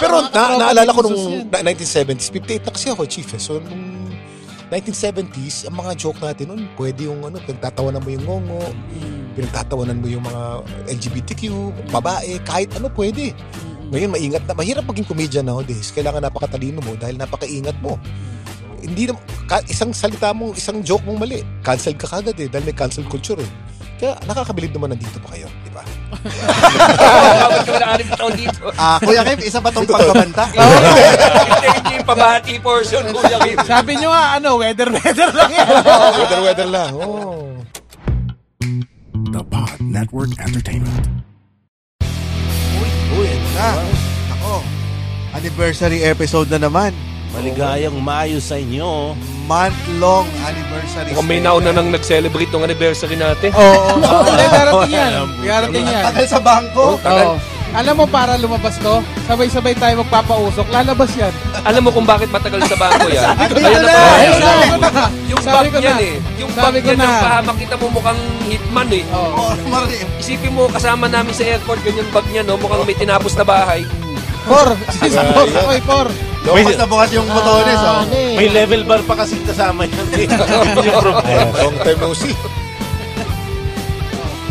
Pero na, naalala ko nung Jesus yan. na- 1970s, 58 na kasi ako, chief. Eh. So, nung 1970s, ang mga joke natin nun, pwede yung ano, pinagtatawanan mo yung ngongo, pinagtatawanan mo yung mga LGBTQ, babae, kahit ano pwede. Ngayon, maingat na. Mahirap maging comedian nowadays. Kailangan napakatalino mo dahil napakaingat mo. Hindi na, ka, isang salita mo, isang joke mong mali. Cancel ka kagad eh, dahil may cancel culture eh. Kaya nakakabilib naman nandito pa kayo, di ba? Bakit ka na anim taon dito? Ah, Kuya Kim, isa ba tong pagkabanta? Hindi, hindi yung pabati portion, Kuya Kim. Sabi nyo nga, ano, weather-weather lang yan. Weather-weather lang. Oh. The Pod Network Entertainment. Uy, ito na. Ako, anniversary episode na naman. Maligayang Mayo sa inyo. Month-long anniversary. Mukhang may nauna nang nag-celebrate ng anniversary natin. Oo, oo. Darating yan. Darating yan. Tagal sa bangko. Oo. Alam mo, para lumabas to, sabay-sabay tayo magpapausok, lalabas yan. Alam mo kung bakit matagal sa bangko yan? Sabi ko na. Yung Sabi bag ko yan na. eh. Yung Sabi bag ko yan na. ng pahamak kita mo mukhang hitman eh. Oo. Oh. Isipin mo, kasama namin sa airport, ganyan bag niya, no? Mukhang may tinapos na bahay. Por, oy, por. Bukas na bukas yung botones, oh. May level bar pa kasi kasama yun. eh. Yung problema. Long time no see.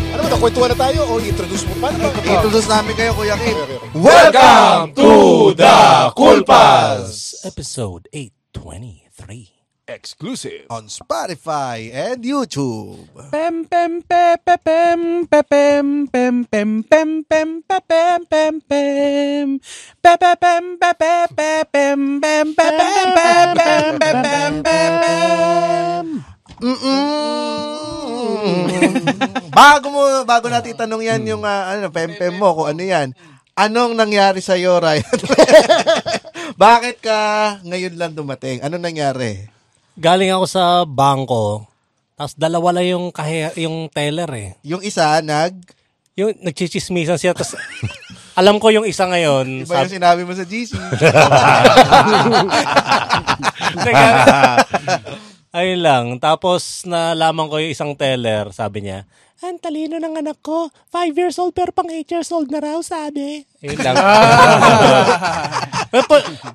Ano ba, nakwentuhan na tayo o introduce mo? Paano ba? Introduce namin kayo, Kuya Kim. Welcome to the Culpas! Episode 823. Exclusive. on Spotify and YouTube. Pem, pem, pe, pe, pem, pe, pem, pem, pem, pem, pem, pe, pem, pem, pem. Pe, pe, pem, pe, pe, pe, pem, pem, pe, pem, pem, pem, pe, pem, pem, pem. Bago mo bago natin itanong yan yung ah, ano pempem mo kung ano yan. Anong nangyari sa iyo, Ryan? Bakit ka ngayon lang dumating? Anong nangyari? Galing ako sa bangko. Tapos dalawa lang yung kahe, yung teller eh. Yung isa nag Yung nagchichismisan siya. Tapos alam ko yung isa ngayon. Iba yung sinabi mo sa GC. ayun lang. Tapos nalaman ko yung isang teller. Sabi niya, ang talino ng anak ko. Five years old pero pang eight years old na raw, sabi. Ayun lang.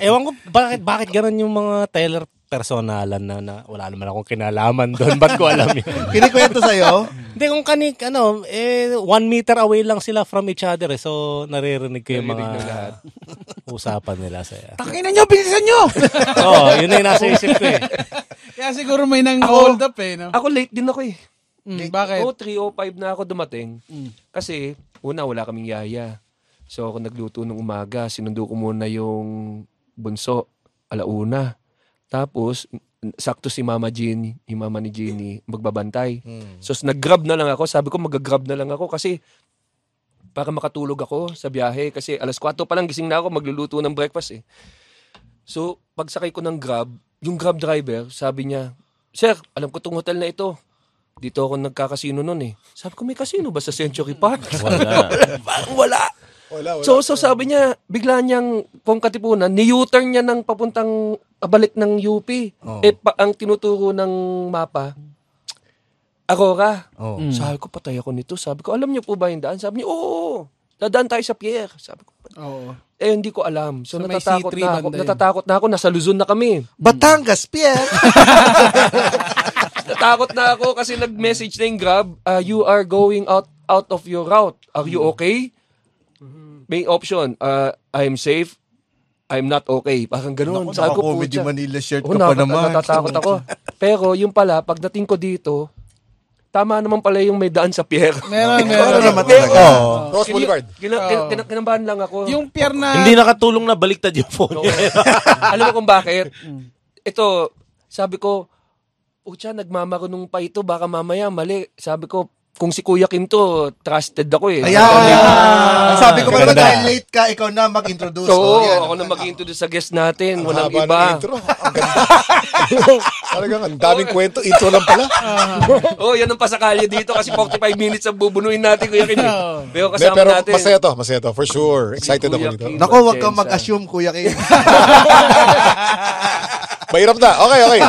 Ewan ko, bakit, bakit ganun yung mga teller personalan na, na wala naman akong kinalaman doon. Ba't ko alam yun? Kinikwento sa'yo? Hindi, kung kanik, ano, eh, one meter away lang sila from each other eh. So, naririnig ko yung Naririnig ng lahat. mga usapan nila saya. Takinan nyo, bilisan nyo! Oo, oh, yun na yung nasa isip ko eh. Kaya siguro may nang hold up eh, no? Ako late din ako eh. Mm, bakit? Oo, 3.05 na ako dumating. Kasi, una, wala kaming yaya. So, ako nagluto ng umaga. Sinundo ko muna yung bunso, alauna. Tapos, sakto si Mama Jean, yung mama ni Jeannie, magbabantay. So, s- nag-grab na lang ako. Sabi ko, mag-grab na lang ako kasi para makatulog ako sa biyahe. Kasi alas 4 pa lang gising na ako, magluluto ng breakfast eh. So, pagsakay ko ng grab, yung grab driver, sabi niya, Sir, alam ko tong hotel na ito. Dito ako nagkakasino noon eh. Sabi ko, may casino ba sa Century Park? Wala. Wala. Wala, wala. So, so sabi niya, bigla niyang kung katipunan, ni-U-turn niya ng papuntang abalik ng UP. Eh, pa, ang tinuturo ng mapa, Aurora. Oh. Sabi ko, patay ako nito. Sabi ko, alam niyo po ba yung daan? Sabi niya, oo, dadaan tayo sa Pierre. Sabi ko, Oo. eh, hindi ko alam. So, So, natatakot C3 na ako. Natatakot na ako. Nasa Luzon na kami. Batangas, Pierre. Natatakot na ako kasi nag-message na yung Grab, uh, you are going out out of your route. Are you okay? May option, uh, I'm safe, I'm not okay. Parang ganun. Naku, Sabi ko, naka-comedy "Pucha." Manila shirt Oo, ka pa naman. Natatakot ako. Pero yung pala, pagdating ko dito, tama naman pala yung may daan sa pier. Meron, Ano meron. naman talaga? Ross Boulevard. Kina, kina, kina- kinabahan lang ako. Yung pier na... Hindi nakatulong na baliktad yung phone niya. Alam mo kung bakit? Ito, sabi ko, Pucha, nagmamarunong pa ito. Baka mamaya mali. Sabi ko, kung si Kuya Kim to, trusted ako eh. Ayan. Sabi ko pa naman, dahil late ka, ikaw na mag-introduce. So, Oh, yan. ako na mag-introduce sa guest natin. Ang Walang haba ng iba. intro. Ang ganda. Talagang ang daming kwento. Intro lang pala. oh, yan ang pasakalya dito kasi 45 minutes ang bubunuin natin, Kuya Kim. Pero kasama pero natin. masaya to. Masaya to. For sure. Excited Si ako dito. Nako, wag kang mag-assume, Kuya Kim. Mahirap na. Okay, okay.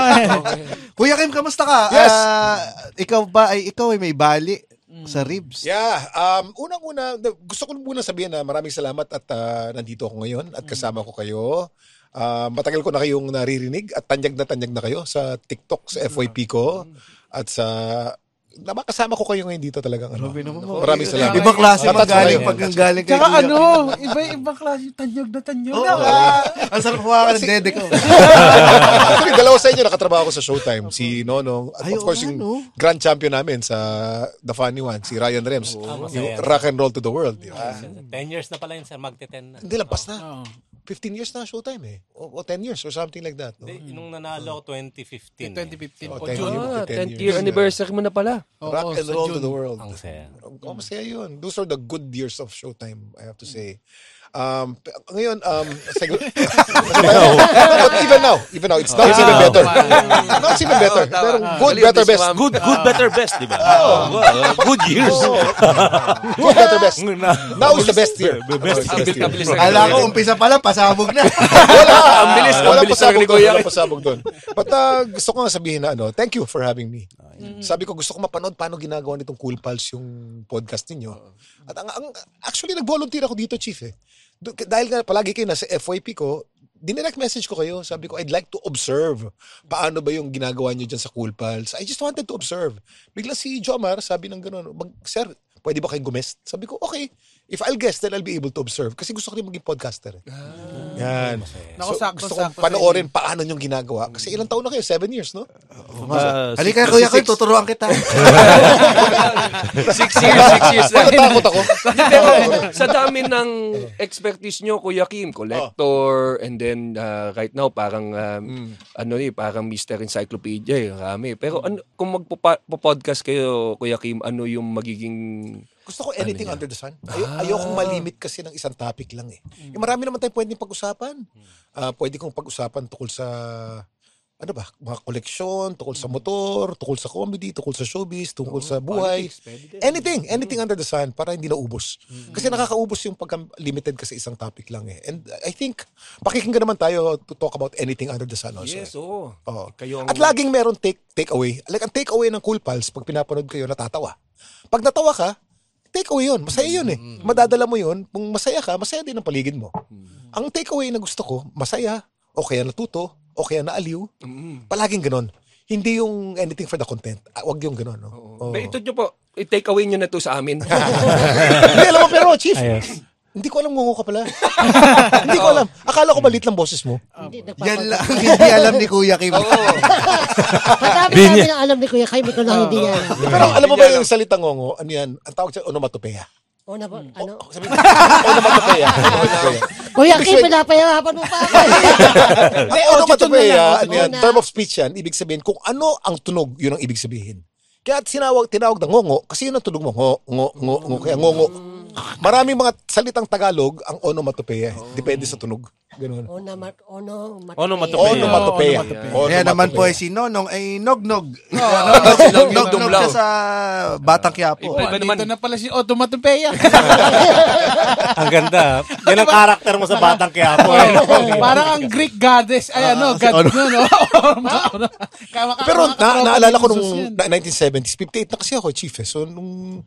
Kuya Kim, kamusta ka? Yes. Ah, ikaw ba ay ikaw ay may bali sa ribs. Yeah, um, unang-una, gusto ko muna sabihin na maraming salamat at ah, nandito ako ngayon at kasama ko kayo. Ah, matagal ko na kayong naririnig at tanyag na tanyag na kayo sa TikTok, sa FYP ko at sa Namakasama ko kayo ngayon dito talagang ano. Maraming salamat. Ibang klase Tatat magaling kayo. pag galing kay Tsaka ano, iba-ibang klase, tanyag na tanyag. Oo. Ang sarap hawakan ng dede ko. Actually, dalawa sa inyo nakatrabaho ko sa Showtime. Si Nonong, at Ay, of oo course, nga, yung no? grand champion namin sa The Funny One, si Ryan Rems. yung. Rock and Roll to the World. Di ba? 10 years na pala yun, sir. Magte-10 na. Hindi, lampas na. 15 years na Showtime eh. O, o 10 years or something like that. No? Hindi, nung nanalo ako 2015. eh. 2015 Oh, po, 10 June. years. Ah, 10 10th years. year anniversary mo na pala. Rock Oo, and Roll to June. the World. Ang saya. Oh, masaya yun. Those are the good years of Showtime, I have to say. Um, ngayon, um, seg- but even now, even now, it's not it's even better. No, it's even better. Oo, tama. Pero Ah, good, better, best. Good, good, better, best, di ba? Wow, good years. Good, better, best. Now is the best year. Now is the best year. Kala ko, umpisa pa lang, pasabog na. Wala. Ang bilis, ang Wala bilis pasabog ni doon. Kuya. Wala pasabog doon. But uh, gusto ko nga sabihin na ano, thank you for having me. Sabi ko, gusto ko mapanood paano ginagawa nitong Cool Pals yung podcast ninyo. At ang, ang actually, nag-volunteer ako dito, Chief eh. Dahil nga palagi kayo nasa FYP ko, dinirect message ko kayo. Sabi ko, I'd like to observe paano ba yung ginagawa nyo dyan sa Cool Pals. I just wanted to observe. Bigla si Jomar, sabi ng gano'n, mag, Sir, pwede ba kayong gumest? Sabi ko, okay. If I'll guest, then I'll be able to observe. Kasi gusto ko rin maging podcaster. Eh. Yan. Naku, So, sakto, gusto kong panoorin paano yung ginagawa. Kasi ilang taon na kayo? Seven years, no? Uh, Halika, kuya ko, tuturuan kita. Six years, six years na. Natatakot ako. Pero sa dami ng expertise nyo, Kuya Kim, collector, and then uh, right now, parang, um, ano eh, parang Mr. Encyclopedia eh, rami. Pero ano, kung magpo-podcast kayo, Kuya Kim, ano yung magiging... Gusto ko anything under the sun. Ay- ayokong malimit kasi ng isang topic lang eh. Eh, marami naman tayong pwedeng pag-usapan. Ah, pwede kong pag-usapan tukol sa ano ba, mga koleksyon, tukol sa motor, tukol sa comedy, tukol sa showbiz, tukol sa buhay. Anything, anything under the sun para hindi naubos. Kasi nakakaubos yung pagka-limited kasi isang topic lang eh. And I think, pakikinggan naman tayo to talk about anything under the sun also. Yes, eh. oo. Oo. Kayo ang... At laging meron take take away. Like ang take away ng Cool Pals pag pinapanood kayo natatawa. Pag natawa ka, take away 'yun. Masaya 'yun eh. Madadala mo 'yun. Kung masaya ka, masaya din ang paligid mo. Ang take away na gusto ko, masaya o kaya natuto o kaya naaliw. Palaging ganon. Hindi yung anything for the content. Ah, wag yung ganon. No? Oo. Ba, ito nyo po, i-take away nyo na to sa amin. Hindi, alam mo, pero, Chief, Ayos. Hindi ko alam ngungo ka pala. hindi ko alam. Akala ko malit lang boses mo. Hindi, Yan lang ang hindi alam ni Kuya Kim. Madami namin ang alam ni Kuya Kaim, ito lang hindi niya alam. Pero alam mo ba yung salitang ngongo? Ano yan? Ang tawag siya, onomatopeya. O na ba? Ano? Sabi ko, onomatopeya. Onomatopeya. Kuya Kim, pinapahirapan mo pa ako. Hindi, onomatopeya, na ano yan, na. term of speech yan, ibig sabihin, kung ano ang tunog, yun ang ibig sabihin. Kaya sinawag, tinawag na ngongo, kasi yun ang tunog mo, ngo, ngo, ngo, ngo, kaya ngongo. Maraming mga salitang Tagalog ang onomatopeya. eh. Depende sa tunog. Ganun. O na mat, o no, mat- Onomatopeya. Onomatopeya. Kaya naman po ay si Nonong ay nognog. Nognog siya sa Batang Quiapo. Oh, Iba naman- na pala si Otomatopeya. Ang ganda. Yan ang karakter mo sa Batang Quiapo. Parang ang Greek goddess. Ay, ano, god no, no? Pero na, naalala ko nung na- 1970s, 58 na kasi ako, chief eh. So, nung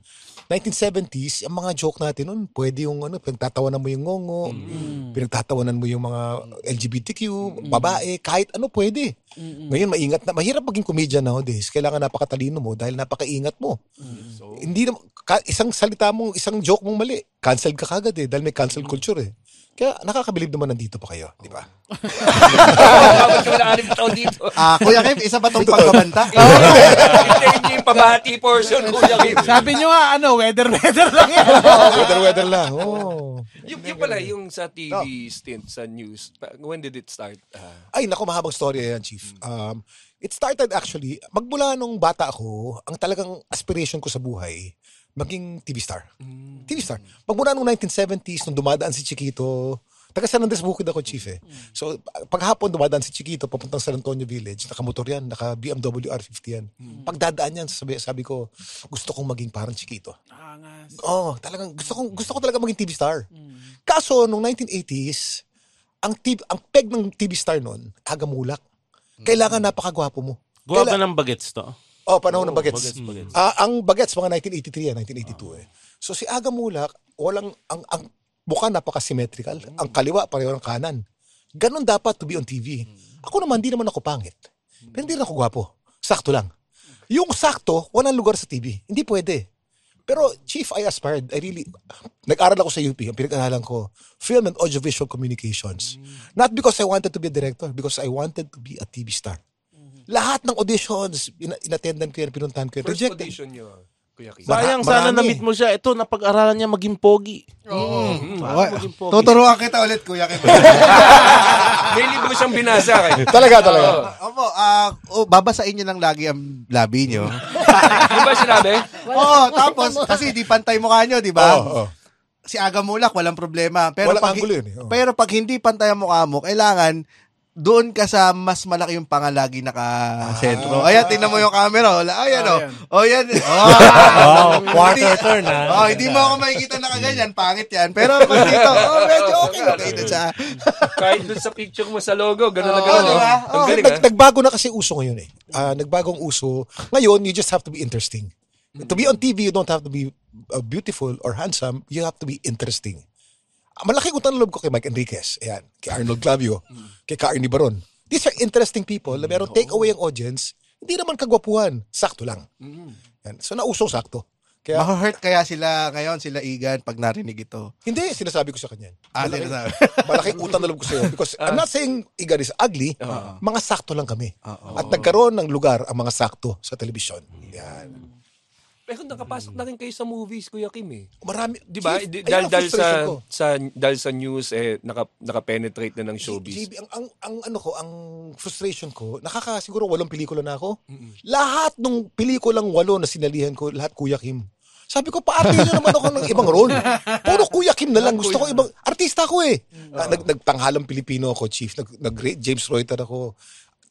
1970s, ang mga joke natin nun, pwede yung ano, pinagtatawanan mo yung ngongo, pinagtatawanan mo yung mga LGBTQ, babae, kahit ano pwede. Ngayon, maingat na. Mahirap maging comedian nowadays. Kailangan napakatalino mo dahil napakaingat mo. Hindi na, ka, isang salita mong, isang joke mong mali, cancelled ka kagad eh, dahil may cancel culture eh. Kaya nakakabilib naman nandito pa kayo, di ba? Bakit anim dito? Ah, Kuya Kim, isa ba tong pagbabanta? Hintayin niyo yung pabati portion, Kuya Kim. Sabi nyo nga, ano, weather-weather lang yan. Weather-weather lang. Oh. Yung, yung pala, yung sa TV stint, sa news, when did it start? Ah, Ay, naku, mahabang story yan, Chief. Um, it started actually, magmula nung bata ako, ang talagang aspiration ko sa buhay, maging TV star. TV star. Magmula nung 1970s, nung dumadaan si Chiquito, taga San Andres Bukid ako, Chief eh. So, paghapon dumadaan si Chiquito, papuntang San Antonio Village, nakamotor yan, naka BMW R50 yan. Pagdadaan yan, sabi, sabi ko, gusto kong maging parang Chiquito. Oo, oh, talagang gusto ko gusto ko talaga maging TV star. Kaso nung 1980s, ang TV, ang peg ng TV star noon, agamulak. Kailangan napakagwapo mo. Gawa ba Kaila- ng bagets to? Oh, panahon ng bagets. bagets, bagets. Ah, ang bagets, mga 1983 yan, 1982 eh. So si Aga Mulak, walang, ang, ang mukha napaka-symmetrical. Ang kaliwa, pareho ng kanan. Ganon dapat to be on TV. Ako naman, di naman ako pangit. Pero hindi rin ako gwapo. Sakto lang. Yung sakto, walang lugar sa TV. Hindi pwede. Pero chief, I aspired. I really, nag-aral ako sa UP. Ang pinag-aralan ko, film and audiovisual communications. Not because I wanted to be a director, because I wanted to be a TV star. Lahat ng auditions, in- inattendan ko yan, pinuntahan ko yan. First Rejected. audition nyo, Kuya Kim. Sayang Mara- sana marami. na-meet mo siya. Ito, napag-aralan niya maging pogi. Okay. Tuturuan kita ulit, Kuya Kim. May libro siyang binasa kayo. Talaga, talaga. Opo, ah, oh, babasain niyo lang lagi ang labi niyo. Di ba sinabi? Oo, tapos, kasi di pantay mukha niyo, di ba? Oo, oo. Si Aga Mulak, walang problema. Pero Walang pag, angulo yun eh, oo. Pero pag hindi pantay ang mukha mo, kailangan doon ka sa mas malaki yung pangalagi nakasentro. Ayan, tingnan mo yung camera. Wala. Ayan, oh. Oh, yan. Oh, Oh, quarter turn, ha? Oh, hindi mo ako makikita na kaganyan. Pangit yan. Pero pag dito, oh, medyo okay. Okay na siya. Kahit dun sa picture mo sa logo, gano'n na Oo, gano'n. di ba? Ang Oo. galing Nag, ah. nagbago na kasi uso ngayon eh. Ah, nagbagong uso. Ngayon, you just have to be interesting. To be on TV, you don't have to be uh, beautiful or handsome. You have to be interesting. Ah, Malaking utang loob ko kay Mike Enriquez. Ayan. Kay Arnold Clavio. Kay Carney Baron. These are interesting people na meron take away ang audience. Hindi naman kagwapuhan. Sakto lang. Yan. So, nausong sakto. Kaya, Maha-hurt kaya sila ngayon, sila Igan, pag narinig ito. hindi, sinasabi ko sa kanya. Ah, Malaking- sinasabi. malaking utang na loob ko sa'yo. Because I'm not saying Igan is ugly. Mga sakto lang kami. At nagkaroon ng lugar ang mga sakto sa telebisyon. Yan. Pero nakapasok na rin kayo sa movies, Kuya Kim eh. Marami. Di ba? Chief, Dahil, dahil sa, ko. sa, dahil sa news, eh, naka, naka-penetrate na ng showbiz. JB, ang, ang, ang ano ko, ang frustration ko, nakaka siguro walong pelikula na ako. Lahat ng pelikulang walo na sinalihan ko, lahat Kuya Kim. Sabi ko, paarte nyo naman ako ng ibang role. Puro Kuya Kim na lang. Gusto ko ibang, artista ko eh. Ah, Nag, nagtanghalang Pilipino ako, chief. Nag, nag James Reuter ako.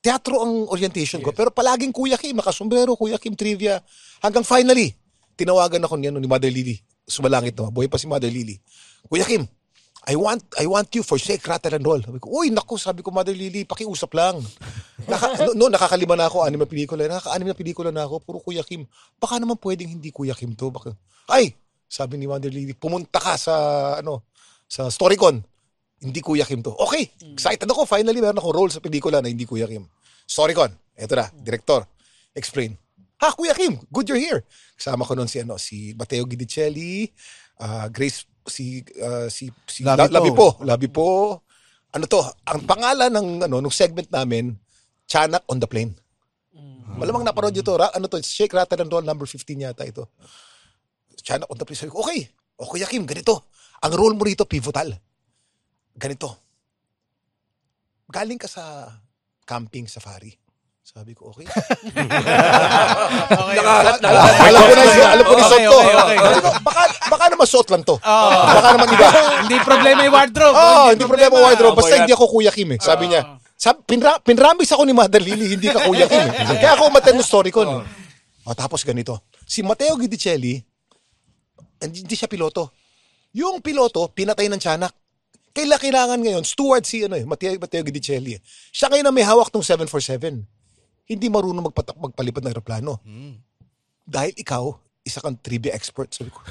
Teatro ang orientation ko. Pero palaging Kuya Kim, nakasombrero, Kuya Kim trivia. Hanggang finally, tinawagan ako niya ni Mother Lily. Sumalangit no. Buhay pa si Mother Lily. Kuya Kim, I want I want you for shake, rattle, and roll. Sabi ko, uy, naku, sabi ko, Mother Lily, pakiusap lang. Naka, no, no, nakakalima na ako, anim na pelikula. Nakaka-anim na pelikula na ako, puro Kuya Kim. Baka naman pwedeng hindi Kuya Kim to. Baka, ay, sabi ni Mother Lily, pumunta ka sa, ano, sa Storycon. Hindi Kuya Kim to. Okay, excited ako. Finally, meron akong role sa pelikula na hindi Kuya Kim. Storycon. Eto na, director. Explain. Ha, Kuya Kim, good you're here. Kasama ko noon si ano, si Mateo Gidicelli, ah, Grace si ah, si si Labi La- Labi po. Labi po. Ano to? Ang pangalan ng ano nung segment namin, Chanak on the Plane. Malamang napanood nyo to. Ra- ano to? Shake, Rattle and Roll number 15 yata ito. Chanak on the Plane. Sabi ko, okay. O Kuya Kim, ganito. Ang role mo rito, pivotal. Ganito. Galing ka sa camping safari. Sabi ko, okay. Nakakat na alam ko na yung, alam ko na yung Okay, suot to. okay, okay. Sabi ko, baka, baka naman suot lang to. Baka naman iba. Hindi problema yung wardrobe. Oh, hindi problema wardrobe. Basta Boy, hindi ako Kuya Kim eh. Sabi niya. Sabi, pinra, pinramis ako ni Mother Lily, hindi ka Kuya Kim eh. Kaya ako umaten ng story ko. Oh, tapos ganito. Si Matteo Gidicelli, hindi, hindi siya piloto. Yung piloto, pinatay ng tiyanak. Kaila kailangan ngayon, steward si ano eh, Matteo, Matteo Gidicelli. eh. Siya ngayon ang may hawak ng 747. Hindi marunong magpat- magpalipad ng aeroplano. Dahil ikaw, isa kang trivia expert. Sabi ko,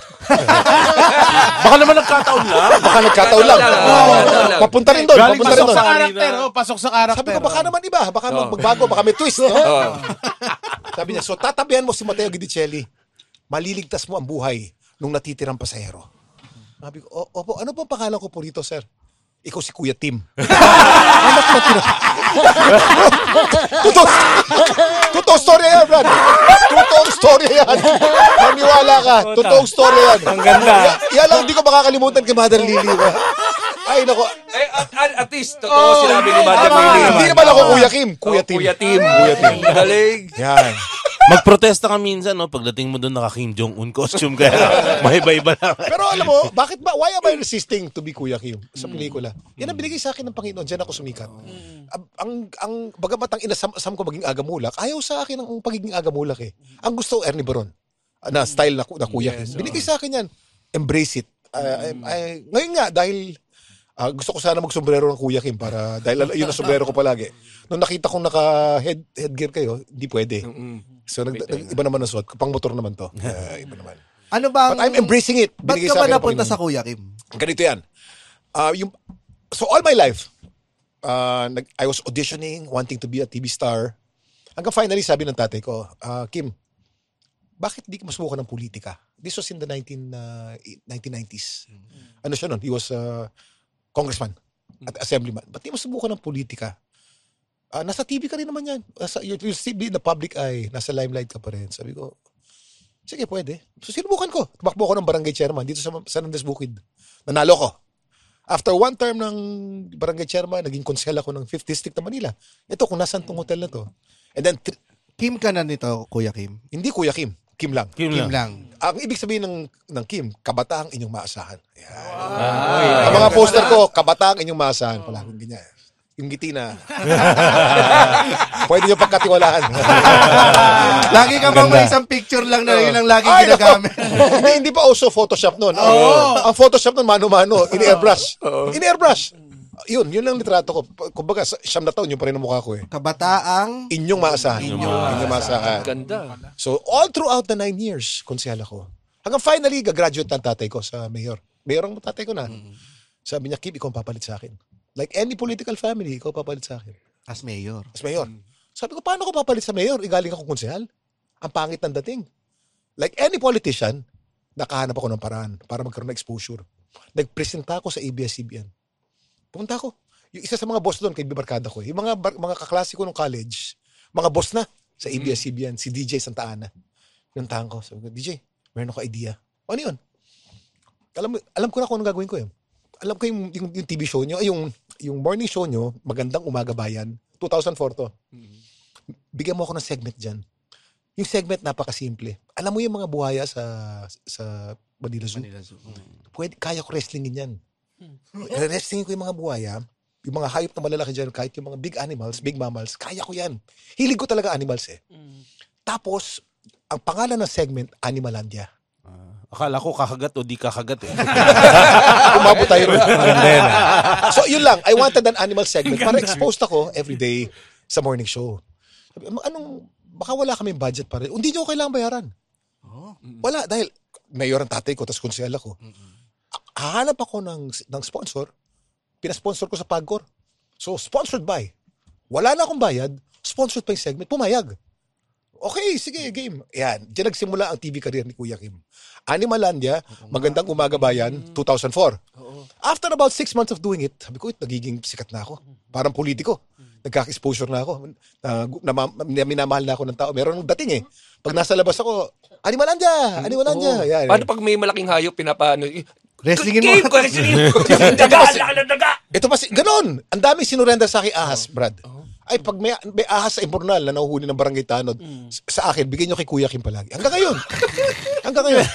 Baka naman nagkataon lang. baka nagkataon lang. Lang. Papunta rin doon, Galing papunta rin Pasok doon. sa karakter. Oh, pasok sa karakter. Sabi ko, baka naman iba. Baka mag- magbago, baka may twist. No? Sabi niya, so tatabihan mo si Matteo Gidicelli. Maliligtas mo ang buhay nung natitirang pasahero. Sabi ko, "O- opo, ano pong pangalan ko po rito, sir? Ikaw si Kuya Tim. Anak na tina. Totoo. Story yan, Brad. Totoong story yan. Maniwala ka. Totoong story yan. Ang ganda. Ya- Yan lang hindi ko makakalimutan kay Mother Lily. Ay, nako. Eh, at, at, at least, totoo sinabi ni Mother Tama. Lily. Hindi naman ako Kuya Kim. Kuya Oh, Tim. Kuya Tim. Kuya Tim. Galing. Yan. Magprotesta ka minsan, no? Pagdating mo doon, naka Kim Jong-un costume kaya mahibay-iba lang. Pero alam mo, bakit ba, why am I resisting to be Kuya Kim sa pelikula? Yan ang binigay sa akin ng Panginoon. Diyan ako sumikat. Ang, ang, ang bagamat ang inasam ko maging agamulak, ayaw sa akin ang pagiging agamulak eh. Ang gusto, Ernie Baron. Ah, Na style na, ku- na Kuya Kim. Binigay sa akin yan. Embrace it. Ah, I- I- ngayon nga, dahil Ah, gusto ko sana magsombrero ng Kuya Kim para dahil yun ang sombrero ko palagi. Nung nakita kong naka head headgear kayo, hindi pwede. So nag, nag- iba naman ang suot. Pang motor naman to. Ah, iba naman. Ano ba But I'm embracing it. Ba't ka ba napunta sa Kuya Kim? Ganito yan. Ah, yung, so all my life, ah, nag, I was auditioning, wanting to be a TV star. Hanggang finally sabi ng tatay ko, ah, Kim, bakit di ka masubukan ng politika? This was in the 19, ah, 1990s. Ano siya nun? He was a congressman at assemblyman. Ba't di mo subukan ng politika? Ah, nasa TV ka rin naman yan. Nasa, you, you'll in the public eye. Nasa limelight ka pa rin. Sabi ko, sige, pwede. So, sinubukan ko. Tumakbo ako ng barangay chairman dito sa San Andres Bukid. Nanalo ko. After one term ng barangay chairman, naging konsel ako ng 5th District ng Manila. Ito, kung nasan tong hotel na to. And then, Kim ka na nito, Kuya Kim? hindi Kuya Kim, Kim lang. Kim Kim lang. lang. Ang ibig sabihin ng, ng Kim, kabataang inyong maasahan. Ayan. Ang mga poster ko, kabataang inyong maasahan. Palaging ganyan. Yung ngiti na. Pwede nyo pagkatiwalaan. Lagi ka bang may isang picture lang na yun ang laging Ay, ginagamit? hindi, hindi pa uso Photoshop noon. Ang Photoshop noon, mano-mano. In-airbrush. In-airbrush. Yun, yun lang litrato ko. Kumbaga, sa- siyam na taon, yun pa rin ang mukha ko eh. Kabataang Inyong maasahan. Inyong, maasahan. Ganda. So, all throughout the nine years, konsehal ako. Hanggang finally, gagraduate ang tatay ko sa mayor. Mayor ang tatay ko na. Sabi niya, Kim, ikaw ang papalit sa akin. Like any political family, ikaw papalit sa akin. as mayor. As mayor. Sabi ko, paano ko papalit sa mayor? Igaling ako konsehal. Ang pangit ng dating. Like any politician, nakahanap ako ng paraan para magkaroon ng exposure. Nagpresenta ako sa ABS-CBN. Pumunta ako. Yung isa sa mga boss doon, kay Barkada ko, yung mga, bar- mga kaklase ko nung college, mga boss na sa ABS-CBN, si DJ Santa Ana. Pinuntahan ko. Sabi ko, DJ, meron ako idea. Ano yun? Alam, alam ko na kung anong gagawin ko yun. Alam ko yung, yung, yung TV show nyo, ay, yung, yung morning show nyo, Magandang Umaga Bayan, 2004 to. Bigyan mo ako ng segment dyan. Yung segment napakasimple. Alam mo yung mga buhaya sa sa Manila Zoo? Pwede, kaya ko wrestlingin yan. Wrestlingin ko yung mga buhaya, yung mga hayop na malalaki dyan, kahit yung mga big animals, big mammals, kaya ko yan. Hilig ko talaga animals eh. Tapos, ang pangalan ng segment, Animalandia. Akala ko kakagat o di kakagat eh. Umabot tayo ron. so, yun lang. I wanted an animal segment para exposed ako every day sa morning show. Sabi, "Ano- anong, baka wala kaming budget para. Hindi nyo kailangan bayaran. Wala, dahil mayor ang tatay ko, tapos konsehal ako. Ah, Hahanap ako ng, ng sponsor. Pinasponsor ko sa Pagcor. So, sponsored by. Wala na akong bayad, sponsored pa yung segment, pumayag. Okay, sige, game. Yan. Diyan nagsimula ang TV career ni Kuya Kim. Animalandia, Magandang Umaga Bayan, 2004. After about six months of doing it, sabi ko, "Wait, nagiging sikat na ako. Parang politiko. Nagkaka-exposure na ako. Na, na, na, minamahal na ako ng tao. Meron ng dating eh. Pag nasa labas ako, Animalandia! Animalandia! Yan, Paano pag may malaking hayop, pinapaano? Wrestlingin mo. Game ko, wrestlingin mo. Daga, laki ng daga. Ito pa si, ganun. Ang daming sinurrender sa akin ahas, Brad. Ay, pag may, may ahas sa Imbornal na nahuhuli ng barangay tanod, s- sa akin, bigyan nyo kay Kuya Kim palagi. Hanggang ngayon. Hanggang ngayon.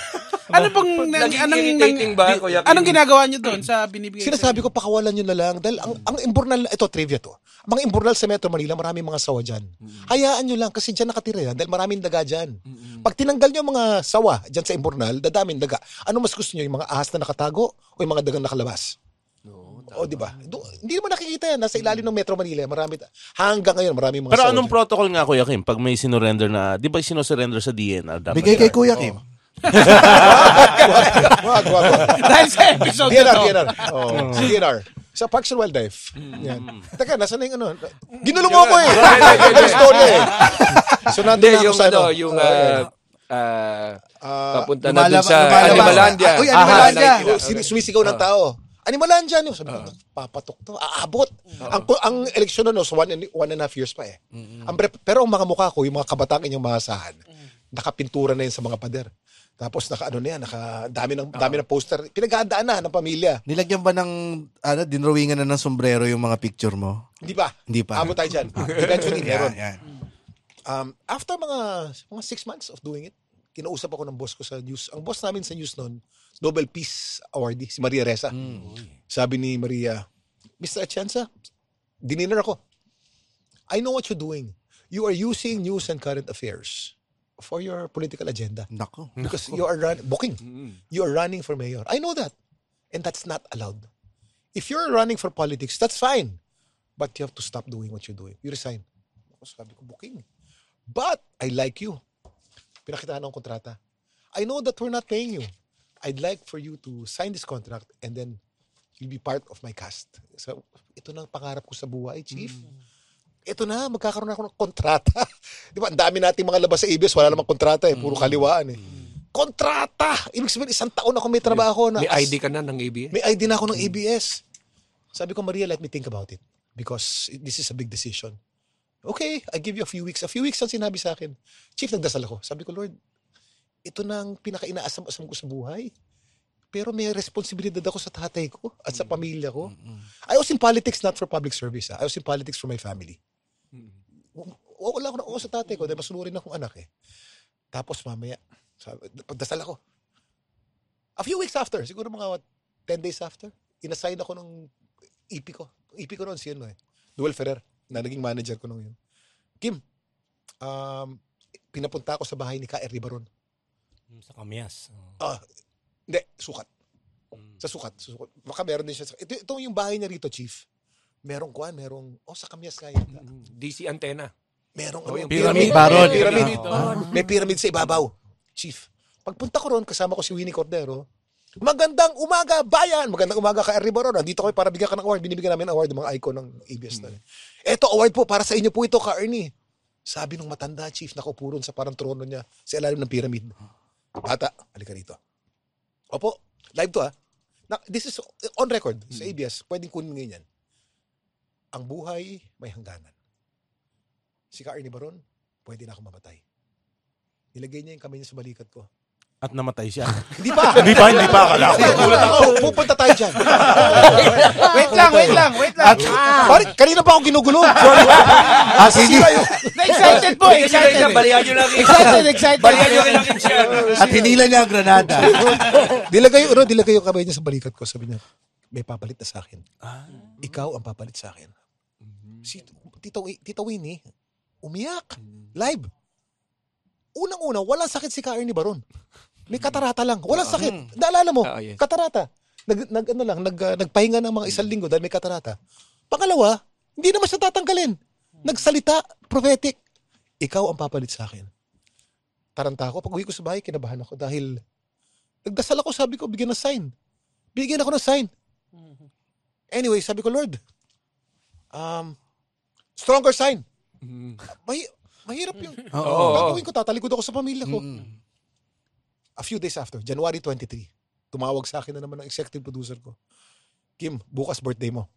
Ano pong, nang, Naging anong, irritating ba, Kuya anong ginagawa nyo doon sa binibigay? Sinasabi ko, pakawalan nyo na lang. Dahil ang, ang Imbornal, ito trivia to. Ang Mga Imbornal sa Metro Manila, maraming mga sawa dyan. Hayaan nyo lang kasi dyan nakatira yan dahil maraming daga dyan. Pag tinanggal ang mga sawa dyan sa Imbornal, dadaming daga. Ano mas gusto nyo, yung mga ahas na nakatago o yung mga dagang nakalabas? o, di ba? Do- Hindi naman nakikita yan. Nasa ilalim ng Metro Manila. Marami, hanggang ngayon, maraming mga Pero anong dyan. protocol nga, Kuya Kim, pag may sinurrender na, di ba sinusurrender sa DNR? Dapat Bigay kay Kuya Kim. Wag, wag, wag. Dahil sa episode DNR, na to. DNR. Oh, sa DNR. Sa Parks and Wildlife. Yan. Teka, nasa na yung ano? Ginulo mo ako eh. Ano story eh. So, nandun na ako yung sa ano. ano, yung ah, ah, Ah, papunta na dun sa. Animalandia. Uy, Animalandia. Ah, oh, sin- sumisigaw ng tao. Animalandia niyo. Sabi ko, papatok to. Aabot. Ang, ang eleksyon na no, so one and, one and a half years pa eh. Ang, pero ang mga mukha ko, yung mga kabataan inyong maasahan, nakapintura na yun sa mga pader. Tapos naka ano na yan, naka dami ng dami ng poster. Pinaghahandaan na ng pamilya. Nilagyan ba ng, ano, dinrawingan na ng sombrero yung mga picture mo? Hindi pa. Hindi pa. Amo tayo dyan. Eventually, meron. Yan, yan. Um, after mga mga six months of doing it, kinausap ako ng boss ko sa news. Ang boss namin sa news noon, Nobel Peace Awardee, si Maria Reza. Sabi ni Maria, Mr. Atienza, dininer ako. I know what you're doing. You are using news and current affairs for your political agenda. Nako. Because you are run, booking. You are running for mayor. I know that. And that's not allowed. If you're running for politics, that's fine. But you have to stop doing what you're doing. You resign. Ako, sabi ko, booking. But I like you. Pinakitaan ng kontrata. I know that we're not paying you. I'd like for you to sign this contract and then you'll be part of my cast. So, ito na ang pangarap ko sa buhay, Chief. Ito na, magkakaroon ako ng kontrata. Di ba, ang dami nating mga labas sa ABS, wala namang kontrata eh, puro kaliwaan eh. Kontrata! Ibig sabihin, isang taon ako may trabaho na. May ID ka na ng ABS? may ID na ako ng ABS. Sabi ko, Maria, let me think about it. Because this is a big decision. Okay, I give you a few weeks. A few weeks ang sinabi sa akin. Chief, nagdasal ako. Sabi ko, Lord, ito na ang pinaka-inaasam-asam ko sa buhay. Pero may responsibilidad ako sa tatay ko at sa pamilya ko. I was in politics not for public service. ah. I was in politics for my family. Wala ako na ako sa tatay ko dahil masunurin akong anak eh. Tapos mamaya, sabi, pagdasal ako. A few weeks after, siguro mga what, 10 days after, inassign ako ng EP ko. EP ko noon, si ano eh. Duel Ferrer, na naging manager ko nung yun. Kim, um, pinapunta ako sa bahay ni Ka Ernie Baron. Sa kamyas. Ah, hindi, sukat. Sa sukat. Sa sukat. Baka meron din siya. Sa, ito, ito yung bahay niya rito, Chief. Merong kuan, merong, oh, sa kamyas kaya. DC antenna. Merong Oh, ano, yung pyramid. pyramid. Baron. May pyramid. Baron. May pyramid sa ibabaw. Chief. Pagpunta ko ron, kasama ko si Winnie Cordero. Magandang umaga, bayan! Magandang umaga ka, Ernie Baron. Nandito kayo para bigyan ka ng award. Binibigyan namin ng award ng mga icon ng ABS na. Ito, award po, para sa inyo po ito, ka, Ernie. Sabi nung matanda, Chief, nakaupo ron sa parang trono niya sa ilalim ng pyramid. Bata, halika rito. Opo, live to ah. Na, this is on record sa ABS. Pwedeng kunin ngayon yan. Ang buhay may hangganan. Si Ernie Baron, pwede na ako mamatay. Nilagay niya yung kamay niya sa balikat ko. At namatay siya. Hindi pa! Hindi pa, hindi pa. Akala ko. Nagulat ako. Pupunta tayo dyan. wait lang, wait lang, wait lang. Pare, kanina pa ako ginugulo. Sorry. Ah, sige. Sira yung... Na-excited po, excited. Balihan nyo lang Excited, excited. Balihan nyo lang siya. At hinila niya ang granada. Dilagay, ano, dilagay yung kamay niya sa balikat ko. Sabi niya, may papalit na sa akin. Ikaw ang papalit sa akin. Si Tita, Wi- Tita Winnie, umiyak. Live. Unang-una, walang sakit si Ka Ernie Baron. May katarata lang. Walang sakit. Naalala mo, Ah, yes. katarata. Nag, nag, ano lang, nag, ah, nagpahinga ng mga isang linggo dahil may katarata. Pangalawa, hindi naman siya tatanggalin. Nagsalita, prophetic. Ikaw ang papalit sa akin. Taranta ako. Pag uwi ko sa bahay, kinabahan ako dahil nagdasal ako, sabi ko, bigyan ng sign. Bigyan ako ng sign. Anyway, sabi ko, Lord, um, stronger sign. Mahi, mahirap yung, Oo. gagawin ko, tatalikod ako sa pamilya ko. A few days after, January 23, tumawag sa akin na naman ng executive producer ko. Kim, bukas birthday mo.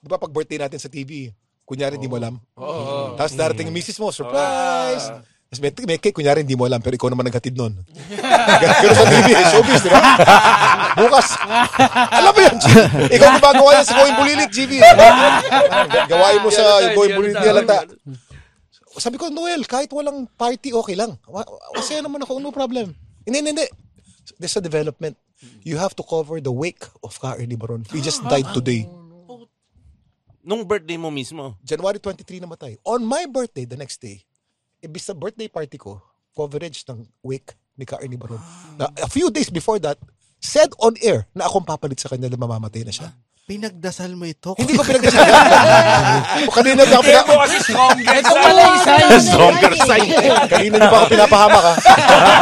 Di ba pag birthday natin sa TV, kunyari hindi mo alam. Oo. Tapos darating yung misis mo, surprise! Tapos may, may cake, kunyari hindi mo alam, pero ikaw naman naghatid nun. Ganun sa TV, eh, showbiz, di ba? Bukas. Alam mo yun, G. Ikaw gumagawa yan sa Going Bulilit, GB. Gawain mo sa Going Bulilit ni Alata. Sabi ko, Noel, kahit walang party, okay lang. Masaya naman ako, no problem. Hindi, hindi, hindi. There's a development. You have to cover the wake of Ernie Baron. He just died today. Nung birthday mo mismo. January 23 namatay. On my birthday, the next day, ibig sa birthday party ko, coverage ng wake ni Ka Ernie Baron. Na, a few days before that, said on air na akong papalit sa kanya na mamamatay na siya. Pinagdasal mo ito. Hindi ko pinagdasal. o kanina niya ako pina- Ito kasi strongest. Ito pala yung sign. Stronger side. kanina niya pa ako pinapahamak ha.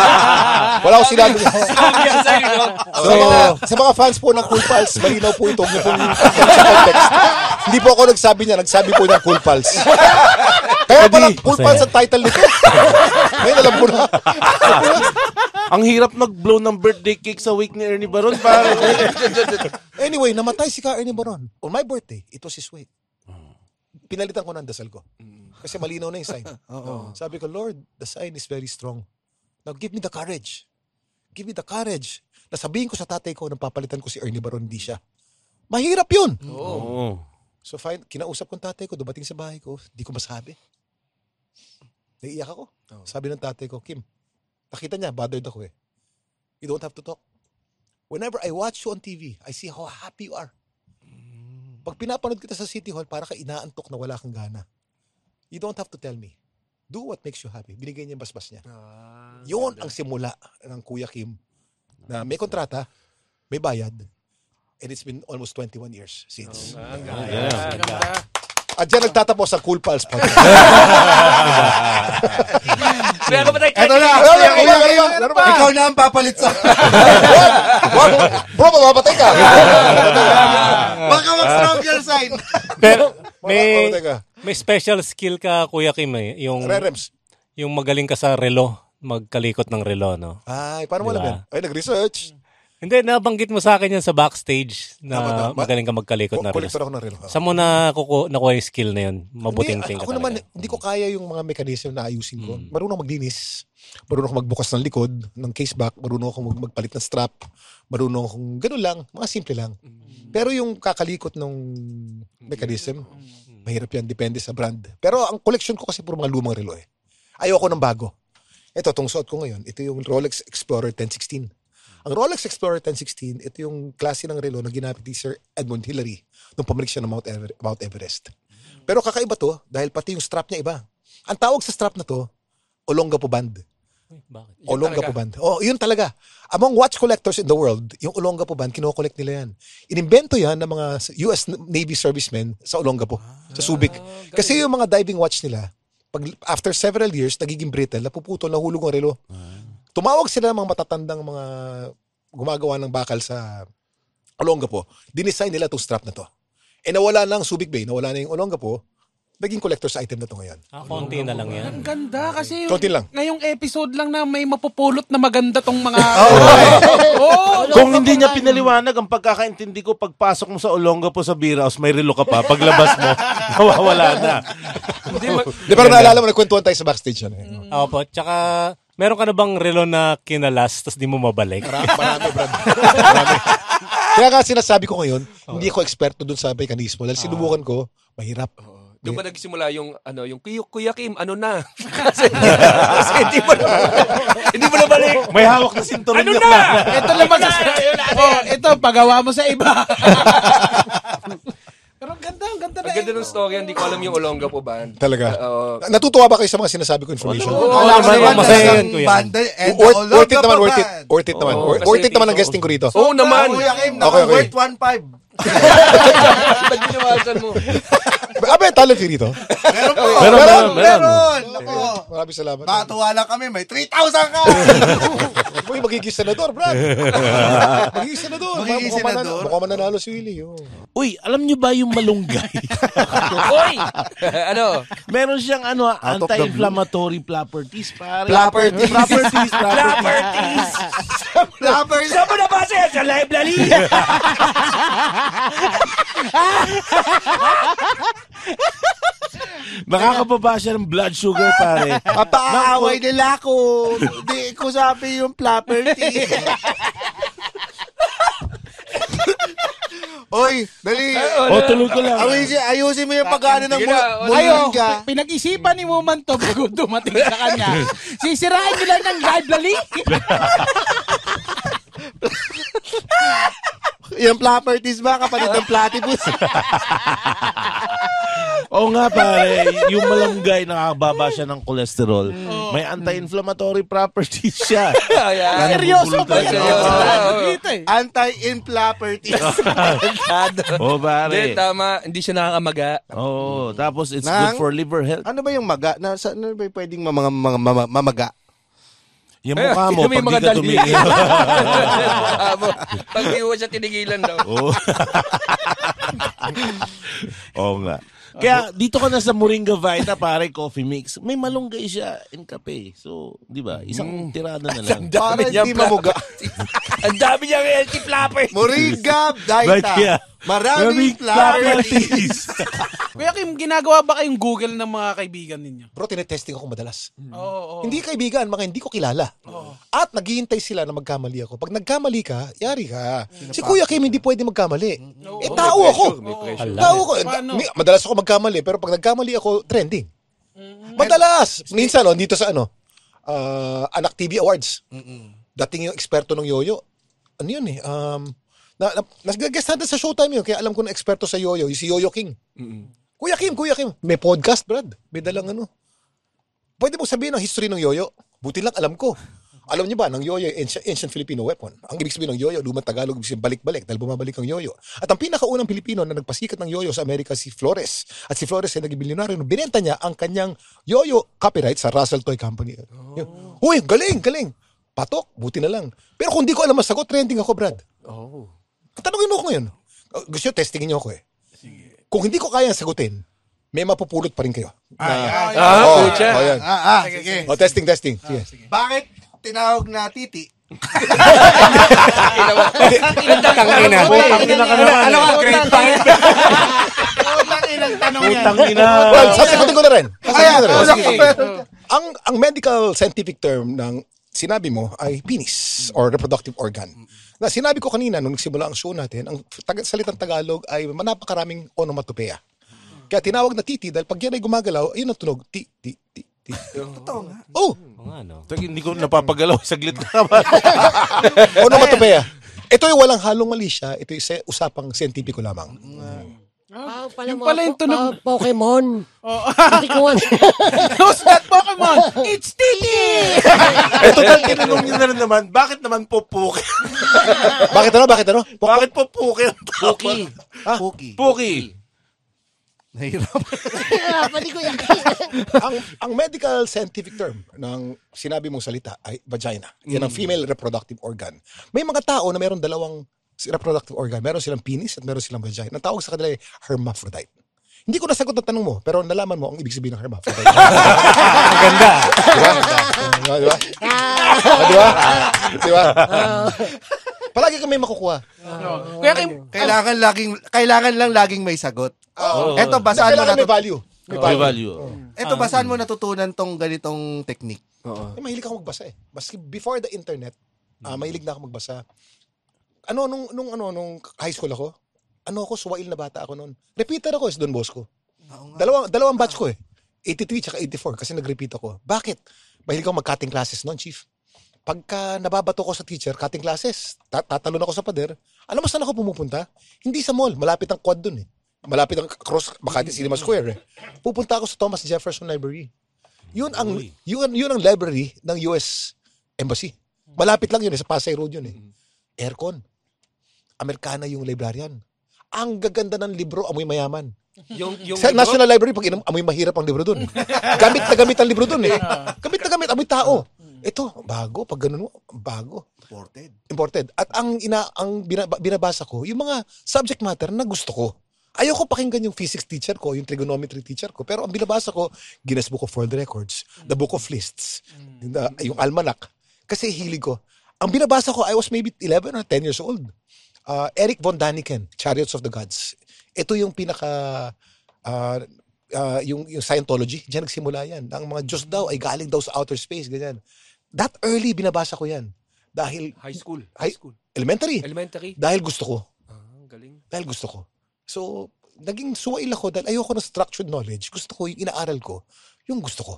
Wala akong sinabi. Strongest sign, no? sa, mga, sa mga fans po ng Cool Pals, malinaw po ito. Pong sa context. Hindi po ako nagsabi niya, nagsabi po niya Cool Pals. Kaya pala Cool Pals ang title nito. Ngayon alam ko na. Ang hirap mag-blow ng birthday cake sa wake ni Ernie Baron. Anyway, namatay si Ka Ernie Baron. On my birthday, ito si Sway. Pinalitan ko ng dasal ko. Kasi malinaw na yung sign. Sabi ko, Lord, the sign is very strong. Now give me the courage. Give me the courage. Na sabihin ko sa tatay ko na papalitan ko si Ernie Baron, hindi siya. Mahirap yun. Oo. So fine, kinausap ko ng tatay ko, dumating sa bahay ko, di ko masabi. Naiiyak ako. Sabi ng tatay ko, Kim, nakita niya, bothered ako eh. You don't have to talk. Whenever I watch you on TV, I see how happy you are. Pag pinapanood kita sa City Hall, para ka inaantok na wala kang gana. You don't have to tell me. Do what makes you happy. Binigay niya yung basbas niya. Yun ang simula ng Kuya Kim na may kontrata, may bayad, And it's been almost 21 years since. Yeah. At dyan nagtatapos ang Cool Pals podcast. Kaya ka ba tayo? Eto na, meron pa. ikaw na ang papalit sa... Wag, bro, mamamatay ka. Baka mag-stronger sign. Pero May... may, special skill ka, Kuya Kim, eh. Yung, Rerems. yung magaling ka sa relo. Magkalikot ng relo, no? Ay, paano mo Diba? alam yan? Ay, nag-research. Hindi, nabanggit mo sa akin yan sa backstage na tama. magaling ka magkalikot na relo. Collector ako ng relo. Saan mo na kuku- nakuha yung skill na yun? Mabuting hindi, ting ka ako naman, talaga. hindi ko kaya yung mga mechanism na ayusin ko. Mm. Marunong maglinis. Marunong ako magbukas ng likod, ng case back. Marunong ako mag- magpalit ng strap. Marunong akong, ganun lang, mga simple lang. Mm. Pero yung kakalikot ng mechanism, mahirap yan, depende sa brand. Pero ang collection ko kasi puro mga lumang relo eh. Ayoko ng bago. Ito, itong suot ko ngayon, ito yung Rolex Explorer 1016. Ang Rolex Explorer 1016, ito yung klase ng relo na ginamit ni Sir Edmund Hillary nung pumalik siya ng Mount, Ever- Mount Everest. Pero kakaiba to dahil pati yung strap niya iba. Ang tawag sa strap na to, Olongapo Band. Uy, Bakit? Olongapo Band. Oh, yun talaga. Among watch collectors in the world, yung Olongapo Band, kinokollect nila yan. Inimbento yan ng mga US Navy servicemen sa Olongapo, sa Subic. Kasi yung mga diving watch nila, pag after several years, nagiging brittle, napuputol, nahulog ang relo. Tumawag sila ng mga matatandang mga gumagawa ng bakal sa Olongapo. Dinesign nila itong strap na to. Eh nawala na ang Subic Bay, nawala na yung Olongapo, naging collector's item na to ngayon. Ah, konti na lang yan. Ang ganda kasi yung, Konti lang. ngayong episode lang na may mapupulot na maganda tong mga... Oh, Oo. Kung hindi niya pinaliwanag, ang pagkakaintindi ko, pagpasok mo sa Olonga po sa beer house, may relo ka pa. Paglabas mo, nawawala na. Di pero naalala mo, nagkwentuhan tayo sa backstage yan. Eh. Opo, tsaka meron ka na bang relo na kinalas tapos di mo mabalik? Marami, Brad. Marami. Kaya nga sinasabi ko ngayon, hindi ako eksperto dun sa mekanismo. Dahil sinubukan ko, mahirap. Doon ba nagsimula yung ano yung Kuya, Kuya Kim ano na? kasi, kasi hindi mo na hindi mo na balik. May hawak na sinturon Ano yung na? ito lang masas- oh, ito, pagawa mo sa iba. Ang ganda, na. Ang ganda ng story, hindi ko alam yung Olonga po band. Talaga. Oo. Natutuwa ba kayo sa mga sinasabi ko information? Oo, Wala naman, naman, masaya yun, Kuya. banda and Worth, Olongapo worth it naman, worth it. Band. Worth it naman. Oo, Worth, kasi worth it naman ang dito- guesting ko rito. Oo naman. Kuya Kim, Okay, okay. naka-worth 1.5. Ba't binawasan mo? Abe, talent fee rito. Meron po. Meron, meron, meron. meron. Ako. Maraming salamat. Matuwa lang kami, may 3,000 ka! Uy, magiging senador, Brad. magiging senador. Magiging Mukhang senador? Mukhang mananalo si Willie. Oh. Uy, alam niyo ba yung malunggay? Oy! ano? Meron siyang ano, Out of the anti-inflammatory properties, pare. Properties. Properties, properties. Flappers. Saan mo nabasa yan? Sa library? Nakakababa siya ng blood sugar, pare. Papaaway nila ako. Hindi ko sabi yung property. Oy, dali. o, tuloy ko lang. Ayusin, ayusin mo yung pagkano ng Sige na, mul- pinag-isipan ni Woman to bago dumating sa kanya. Sisirain lang ng library. Yung properties ba, kapatid ng platypus? Oo nga, pare. Yung malunggay, nakakababa siya ng cholesterol. May anti-inflammatory properties siya. Seryoso ba? Seryoso. Oo. Dito eh. Anti-inflammatories. Oo, Hindi, pare. tama. Hindi siya nakakamaga. Oo, tapos it's Nang- good for liver health. ano ba yung maga? Na, sa, ano ba yung pwedeng mamanga, mga, mama- mamaga? Yung mukha mo, pag mga di ka tumingin. Pag di mo siya tinigilan daw. Oo. Oo nga. Kaya dito ka na sa Moringa Vita, pare, coffee mix. May malunggay siya in kape. So, di ba? Isang tirada na lang. Para niyang hindi mamuga. Ang dami niyang healthy flapper. Moringa, Daita. yeah. Maraming properties. Kuya Kim, ginagawa ba kayong Google ng mga kaibigan ninyo? Bro, tinetesting ako madalas. Oo. oo. Hindi kaibigan, mga hindi ko kilala. At naghihintay sila na magkamali ako. Pag nagkamali ka, yari ka. Si Kuya Kim hindi pwede magkamali. Eh, tao ako. Tao ako. Paano? Madalas ako magkamali, pero pag nagkamali ako, trending. Madalas. Minsan, oh, dito sa ano, ah, Anak TV Awards. Dating yung eksperto ng yoyo. Ano yun eh? Um, na, na, nag-guest natin sa Showtime yun, kaya alam ko na eksperto sa yoyo, yung si Yoyo King. Kuya Kim, Kuya Kim, may podcast, Brad. May dalang ano. Pwede mo sabihin ang history ng yoyo. Buti lang alam ko. Alam niyo ba, ng yoyo, ancient, ancient Filipino weapon. Ang ibig sabihin ng yoyo, lumang Tagalog, ibig sabihin balik-balik dahil bumabalik ang yoyo. At ang pinakaunang Pilipino na nagpasikat ng yoyo sa Amerika si Flores. At si Flores ay naging bilyonaryo. nung Binenta niya ang kanyang yoyo copyright sa Russell Toy Company. Yun. Uy, galing, galing. Patok, buti na lang. Pero kung di ko alam ang sagot, trending ako, Brad. Oh. Tanungin mo ako ngayon. Uh, gusto nyo, testingin niyo ako eh. Kung hindi ko kaya sagutin, may mapupulot pa rin kayo. Na, Ah, oh, pucha. oh, yan. Ah, ah, sige. Oh, testing, testing. Sige. Bakit tinawag na titi? Tangina ka naman. Ano ka, grade 5? Utang inang tanong yan. Putang ina. Well, sasagutin ko na rin. Sasagutin ko na rin. wala Sige. ka. ang ang medical scientific term ng sinabi mo ay penis or reproductive organ. Na sinabi ko kanina nung nagsimula ang show natin, ang tag- salitang Tagalog ay napakaraming onomatopoeia. Kaya tinawag na titi dahil pag yan ay gumagalaw, ayun ang tunog. Ti, ti, ti, ti. Totoo nga. Oh, Oo nga, no? Tag, hindi ko napapagalaw. Saglit na naman. onomatopoeia. Ito ay walang halong mali siya. Ito ay usapang siyentipiko lamang. Ah, pala Yung pala yung po- tunog. pa- Pokemon. Hindi ko man. Who's that Pokemon? It's Titi! Eh, total, tinanong niyo na rin naman, bakit naman po puki? Bakit ano? Bakit ano? Bakit po puki? Puki. Ah, Puki. Puki. Nahirap. Pwede ko yan. ang ang medical scientific term ng sinabi mong salita ay vagina. Yan ang female reproductive organ. May mga tao na meron dalawang reproductive organ. Meron silang penis at meron silang vagina. Ang tawag sa kanila ay hermaphrodite. Hindi ko nasagot ang tanong mo, pero nalaman mo ang ibig sabihin ng hermaphrodite. Ang ganda. Di ba? Di ba? Ah, Di ba? Di ba? Palagi kami makukuha. Kuya Kim, Kailangan laging kailangan lang laging may sagot. Oo. Eto basahan mo Kailangan may natut- value. May value. value. Eto basahan mo natutunan tong ganitong technique. Oo. Eh, mahilig ako magbasa eh. Baski before the internet, ah, mahilig na ako magbasa. Ano nung nung ano nung high school ako? Ano ako suwail na bata ako noon. Repeater ako is Don Bosco. Dalawang dalawang batch ko eh. 83 tsaka 84 kasi nag-repeat ako. Bakit? Mahilig ako mag-cutting classes noon, chief. Pagka nababato ko sa teacher, cutting classes, ta- tatalon ako sa pader, alam mo saan ako pumupunta? Hindi sa mall, malapit ang quad dun eh. Malapit ang cross Makati Cinema Square eh. Pupunta ako sa Thomas Jefferson Library. Yun ang yun, yun ang library ng US Embassy. Malapit lang yun eh, sa Pasay Road yun eh. Aircon. Amerikana yung librarian. Ang gaganda ng libro, amoy mayaman. Yung, yung Sa National Library, pag inom, amoy mahirap ang libro dun. gamit na gamit ang libro dun eh. Gamit na gamit, amoy tao. Ito, bago. Pag ganun mo, bago. Imported. Imported. At ang ina ang binaba- binabasa ko, yung mga subject matter na gusto ko. Ayoko pakinggan yung physics teacher ko, yung trigonometry teacher ko. Pero ang binabasa ko, Guinness Book of World Records, the Book of Lists, the- yung almanac. Kasi hilig ko. Ang binabasa ko, I was maybe 11 or 10 years old. Uh, Eric von Daniken, Chariots of the Gods. Ito yung pinaka ah, ah, yung yung Scientology, diyan nagsimula yan. Ang mga Diyos daw ay galing daw sa outer space, ganyan. That early binabasa ko yan. Dahil high school. High- High school. elementary. Elementary. Dahil gusto ko. Ah, galing. Dahil gusto ko. So, naging suwail ako dahil ayoko ng structured knowledge. Gusto ko yung inaaral ko, yung gusto ko.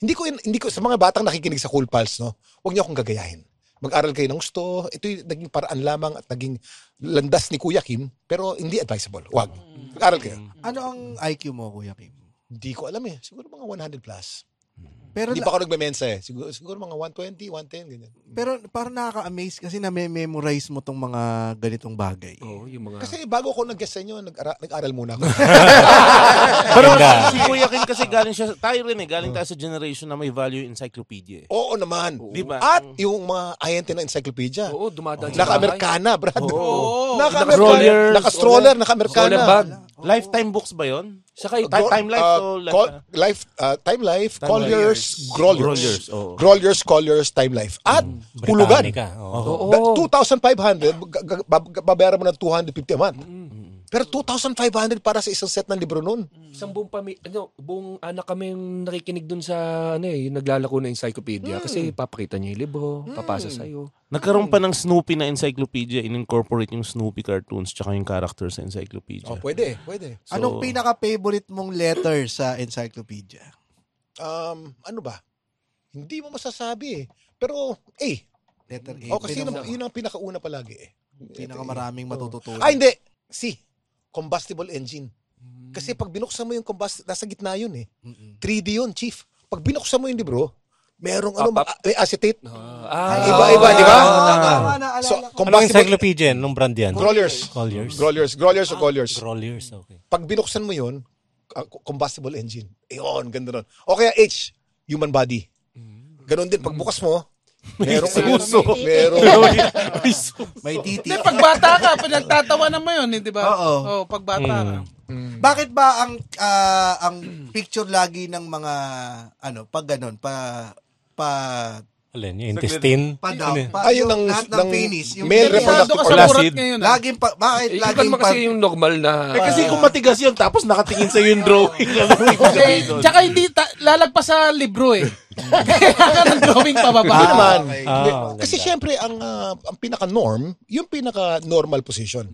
Hindi ko, hindi ko, sa mga batang nakikinig sa Cool Pals, no, huwag niyo akong gagayahin. Mag-aral kayo ng gusto. Ito yung naging paraan lamang at naging landas ni Kuya Kim, pero hindi advisable. Huwag. Mag-aral kayo. Ano ang IQ mo, Kuya Kim? Hindi ko alam eh. Siguro mga 100 plus. Pero Hindi pa ako nagme-mensa eh. Siguro, siguro mga 120, 110, ganyan. pero parang nakaka-amaze kasi na-memorize mo tong mga ganitong bagay. Oo, yung mga... Kasi bago ako nag-guest sa inyo, nag-ara- nag-aral muna ako. Pero si Kuya Kim kasi galing siya, tayo rin eh, galing tayo sa generation na may value encyclopedia eh. Oo naman. Di ba? At yung mga ayente ng encyclopedia. Oo, dumadaan. Naka-Amerikana, brad. Oo. Naka-Amerikana. Naka-stroller. Naka-stroller, naka-Amerikana. Stroller bag. Lifetime books ba yon? Saka Time, time life Uh, o life? Col- life, uh, Time Life, Time Colliers. Groliers, oo. Groliers, Colliers, Time Life. At hulugan. Britannica. Oo. Oo. Da- 2,500, g- g- bab- babayaran mo ng 250 a month. Pero 2,500 para sa isang set ng libro nun. Isang buong pami, ano, buong anak kami yung nakikinig dun sa, ano eh, yung naglalako ng encyclopedia. Kasi papakita niya yung libro, papasa sa'yo. Nagkaroon pa ng Snoopy na encyclopedia, in-incorporate yung Snoopy cartoons tsaka yung characters sa encyclopedia. Oh, pwede, pwede. So- Anong pinaka-favorite mong letter sa encyclopedia? Um, ano ba? Hindi mo masasabi eh. Pero, eh. Letter A. Oh, kasi yun, ang- yun ang pinakauna palagi eh. pinakamaraming matututunan. Ah, hindi. C. Combustible engine. Kasi pag binuksan mo yung combust, nasa gitna yun eh. Mm-mm. 3D yun, chief. Pag binuksan mo yung libro, merong ano, Pop-up. may acetate. Ah, Iba-iba, di ba? naalala So. Anong combustible encyclopedia? Nung brand yan? Growlers. Colliers. Growlers. Growlers o Colliers. Growlers, okay. Pag binuksan mo yun, ah, combustible engine. Ayun, ganda nun. O kaya H, human body. Ganon din, pag bukas mo, merong suso. merong, May titi. Hindi, pag bata ka, pinagtatawanan mo yun, eh, di ba? Oo. Oh, pag bata ka. Bakit ba ang ah, ang picture lagi ng mga ano, pag ganun, pa pa Alin, yung intestine? pa daw, Ano yun? pa ayun yung ng, lahat ng, ng penis, yung male reproductive organ. ngayon. ah. laging pa bakit Eh, laging pa kasi yung normal na... Eh kasi kung matigas yun, tapos nakatingin sa yung drawing. Doon? tsaka hindi ta- lalagpas sa libro eh. Kaya ka ng drawing pababa. Hindi naman. okay. Ah, ang Kasi syempre, ang, ah, ang pinaka-norm, yung pinaka-normal position.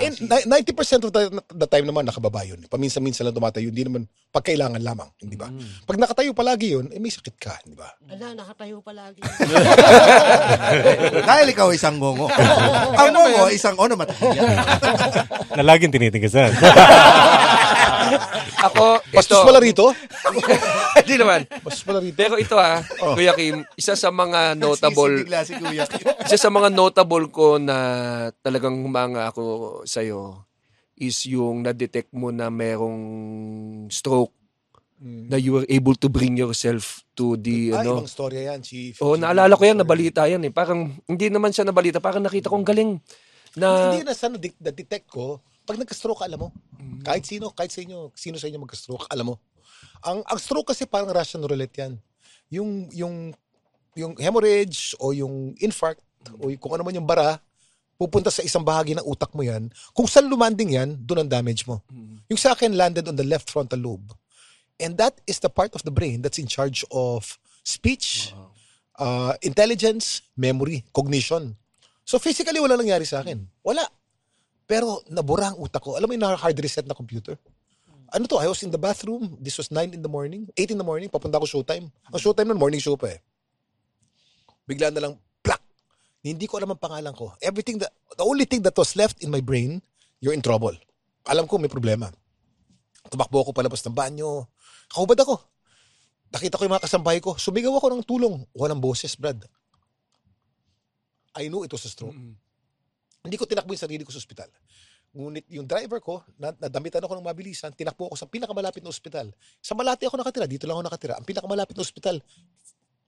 And ni- 90% of the, the time naman nakababa yun. Paminsan-minsan lang tumatayo, hindi naman pagkailangan lamang, hindi ba? Pag nakatayo palagi yun, eh may sakit ka, hindi ba? Ala, nakatayo palagi. Dahil ikaw isang ngongo. ang ngongo isang ono matahiya. Na laging tinitigasan. Ako, Bastos ito- pala rito? Hindi naman. Bastos pala rito? Pero ito ah, Kuya Kim, isa sa mga notable, bigla si Kuya. isa sa mga notable ko na talagang humanga ako sa'yo is yung na-detect mo na merong stroke na you were able to bring yourself to the, Ah, ano, ibang storya yan, Chief. Oh, naalala ko yan, nabalita yan eh. Parang, hindi naman siya nabalita, parang nakita ko ang galing. Na, Hindi na sa na- na-detect ko, pag nagka-stroke ka, alam mo, kahit sino, kahit sa inyo, sino sa inyo magka-stroke, alam mo. Ang, ang stroke kasi parang Russian roulette yan. Yung, yung, yung hemorrhage o yung infarct o yung, kung ano man yung bara, pupunta sa isang bahagi ng utak mo yan. Kung saan lumanding yan, doon ang damage mo. Yung sa akin landed on the left frontal lobe. And that is the part of the brain that's in charge of speech, uh, intelligence, memory, cognition. So physically, wala nangyari sa akin. Wala. Pero nabura ang utak ko. Alam mo yung hard reset na computer? Ano to? I was in the bathroom. This was 9 in the morning. 8 in the morning. Papunta ko showtime. Ang showtime nun, morning show pa eh. Bigla na lang, plak! Hindi ko alam ang pangalan ko. Everything that, the only thing that was left in my brain, you're in trouble. Alam ko may problema. Tumakbo ako palabas ng banyo. Kahubad ako. Nakita ko yung mga kasambahay ko. Sumigaw ako ng tulong. Walang boses, Brad. I knew it was a stroke. Hindi ko tinakbo yung sarili ko sa ospital. Ngunit yung driver ko, na, nadamitan ako ng mabilisan, tinakbo ako sa pinakamalapit na ospital. Sa Malati ako nakatira, dito lang ako nakatira. Ang pinakamalapit na ospital,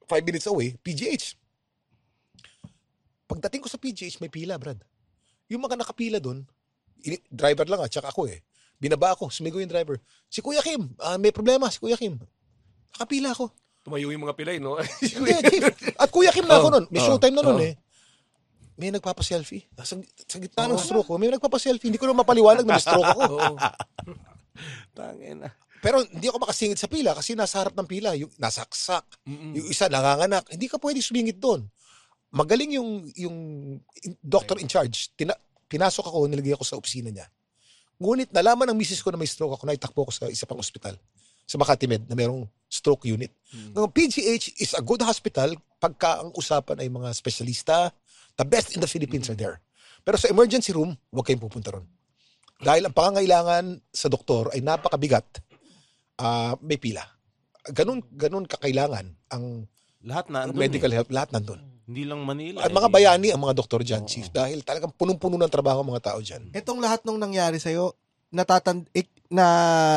five minutes away, PGH. Pagdating ko sa PGH, may pila, Brad. Yung mga nakapila doon, driver lang at tsaka ako eh. Binaba ako, sumigaw yung driver. Si Kuya Kim, ah, may problema si Kuya Kim. Nakapila ako. tumayo yung mga pilay, no? Hindi, chief. At Kuya Kim na ako Oh, nun. May oh, showtime na nun oh. eh. May nagpapaselfie. Sa, sa gitna ng stroke ko, may nagpapaselfie. Hindi ko na mapaliwanag na may stroke ako. Tangina. Pero hindi ako makasingit sa pila kasi nasa harap ng pila. Yung nasaksak. Yung isa nanganganak. Hindi ka pwede sumingit doon. Magaling yung, yung in- doctor in charge. Tina, pinasok ako, nilagay ako sa opisina niya. Ngunit nalaman ng misis ko na may stroke ako, naitakbo ko sa isa pang ospital. Sa Makati Med na merong stroke unit. Ang PGH is a good hospital pagka ang usapan ay mga espesyalista. The best in the Philippines are there. Pero sa emergency room, huwag kayong pupunta ron. Dahil ang pangangailangan sa doktor ay napakabigat, ah, may pila. Ganun, ganun kakailangan ang Lahat na. andun medical eh. help, lahat nandun. Hindi lang Manila. At eh. mga bayani ang mga doktor dyan, chief, dahil talagang punong-puno ng trabaho ang mga tao dyan. Itong lahat nung nangyari sa'yo, natatan ik- na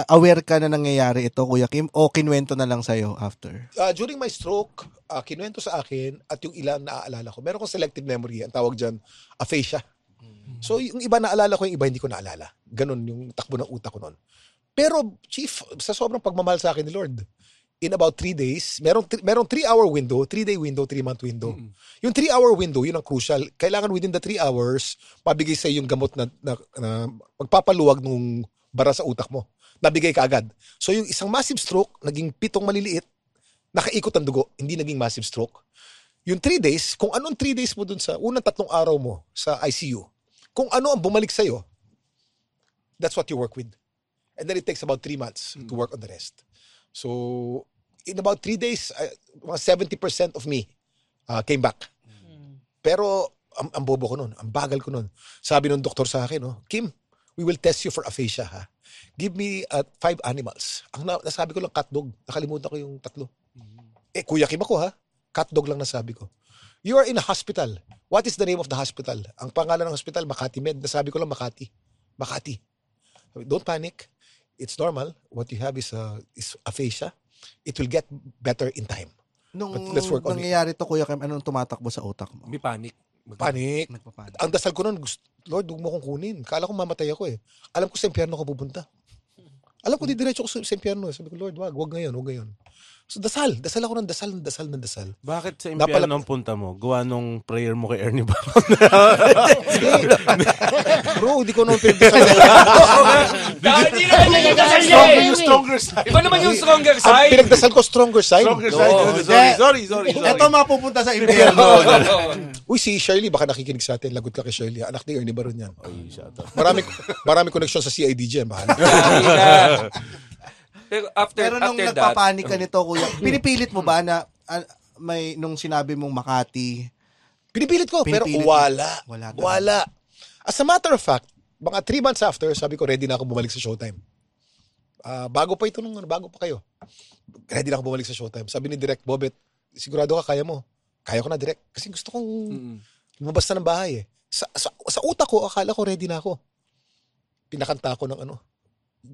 aware ka na nangyayari ito, Kuya Kim, o kinwento na lang sa'yo after? Ah, during my stroke, uh, kinuwento sa akin at yung ilan naaalala ko. Meron kong selective memory, ang tawag dyan, aphasia. So yung iba naalala ko, yung iba hindi ko naalala. Ganon yung takbo ng utak ko noon. Pero chief, sa sobrang pagmamahal sa akin ni Lord, in about three days, merong, merong three-hour window, three-day window, three-month window. Yung three-hour window, yun ang crucial. Kailangan within the three hours, pabigay sa yung gamot na, na, na magpapaluwag nung bara sa utak mo. Nabigay ka agad. So yung isang massive stroke, naging pitong maliliit, nakaikot ang dugo, hindi naging massive stroke. Yung three days, kung anong three days mo dun sa unang tatlong araw mo sa ICU, kung ano ang bumalik sa'yo, that's what you work with. And then it takes about three months to work on the rest. So, in about three days, uh, mga 70% of me uh, came back. Pero, ang, ang bobo ko nun, ang bagal ko nun. Sabi ng doktor sa akin, no, Kim, we will test you for aphasia, ha? Give me uh, five animals. Ang na, nasabi ko lang cat dog. Nakalimutan ko yung tatlo. Eh, Kuya Kim ako, ha? Cat dog lang nasabi ko. You are in a hospital. What is the name of the hospital? Ang pangalan ng hospital, Makati Med. Nasabi ko lang Makati. Makati. Don't panic. It's normal. What you have is, a, is aphasia. It will get better in time. Nung But let's work on it. nangyayari to, Kuya Kim, anong tumatakbo sa utak mo? May panic. Panic. Nagpapanik. Ang dasal ko noon, gusto, Lord, huwag mo kong kunin. Kala ko mamatay ako eh. Alam ko sa impyerno ako pupunta. Alam ko, didiretso ko sa, sa impyerno. Sabi ko, Lord, wag, wag ngayon, wag ngayon. So dasal, dasal ako ng dasal, ng dasal, ng dasal. Bakit sa Napala- impyerno ang punta mo? Gawa nung prayer mo kay Ernie Baron. Bro, hindi ko naman pinagdasal. Hindi naman yung dasal niya Stronger eh. yung stronger side. Iba naman yung stronger Ang side. pinagdasal ko, stronger side. Stronger side. Sorry, sorry, sorry, sorry. Ito mapupunta sa impyerno. Uy, si Shirley, baka nakikinig sa atin. Lagot ka kay Shirley. Anak ni Ernie Baron yan. Marami, marami connection sa CID dyan. Bahala. Pero after, Pero nung after that, nagpapanik ka nito, Kuya, pinipilit mo ba na ah, may nung sinabi mong Makati, Pinipilit ko, pero Pinipilit mo. wala. Wala talaga. Wala. As a matter of fact, mga three months after, sabi ko, ready na ako bumalik sa Showtime. Ah, bago pa ito nung ano, bago pa kayo. Ready na ako bumalik sa Showtime. Sabi ni Direct Bobet, sigurado ka, kaya mo. Kaya ko na, Direct. Kasi gusto kong lumabas na ng bahay eh. Sa, sa, sa utak ko, akala ko ready na ako. Pinakanta ko ng ano,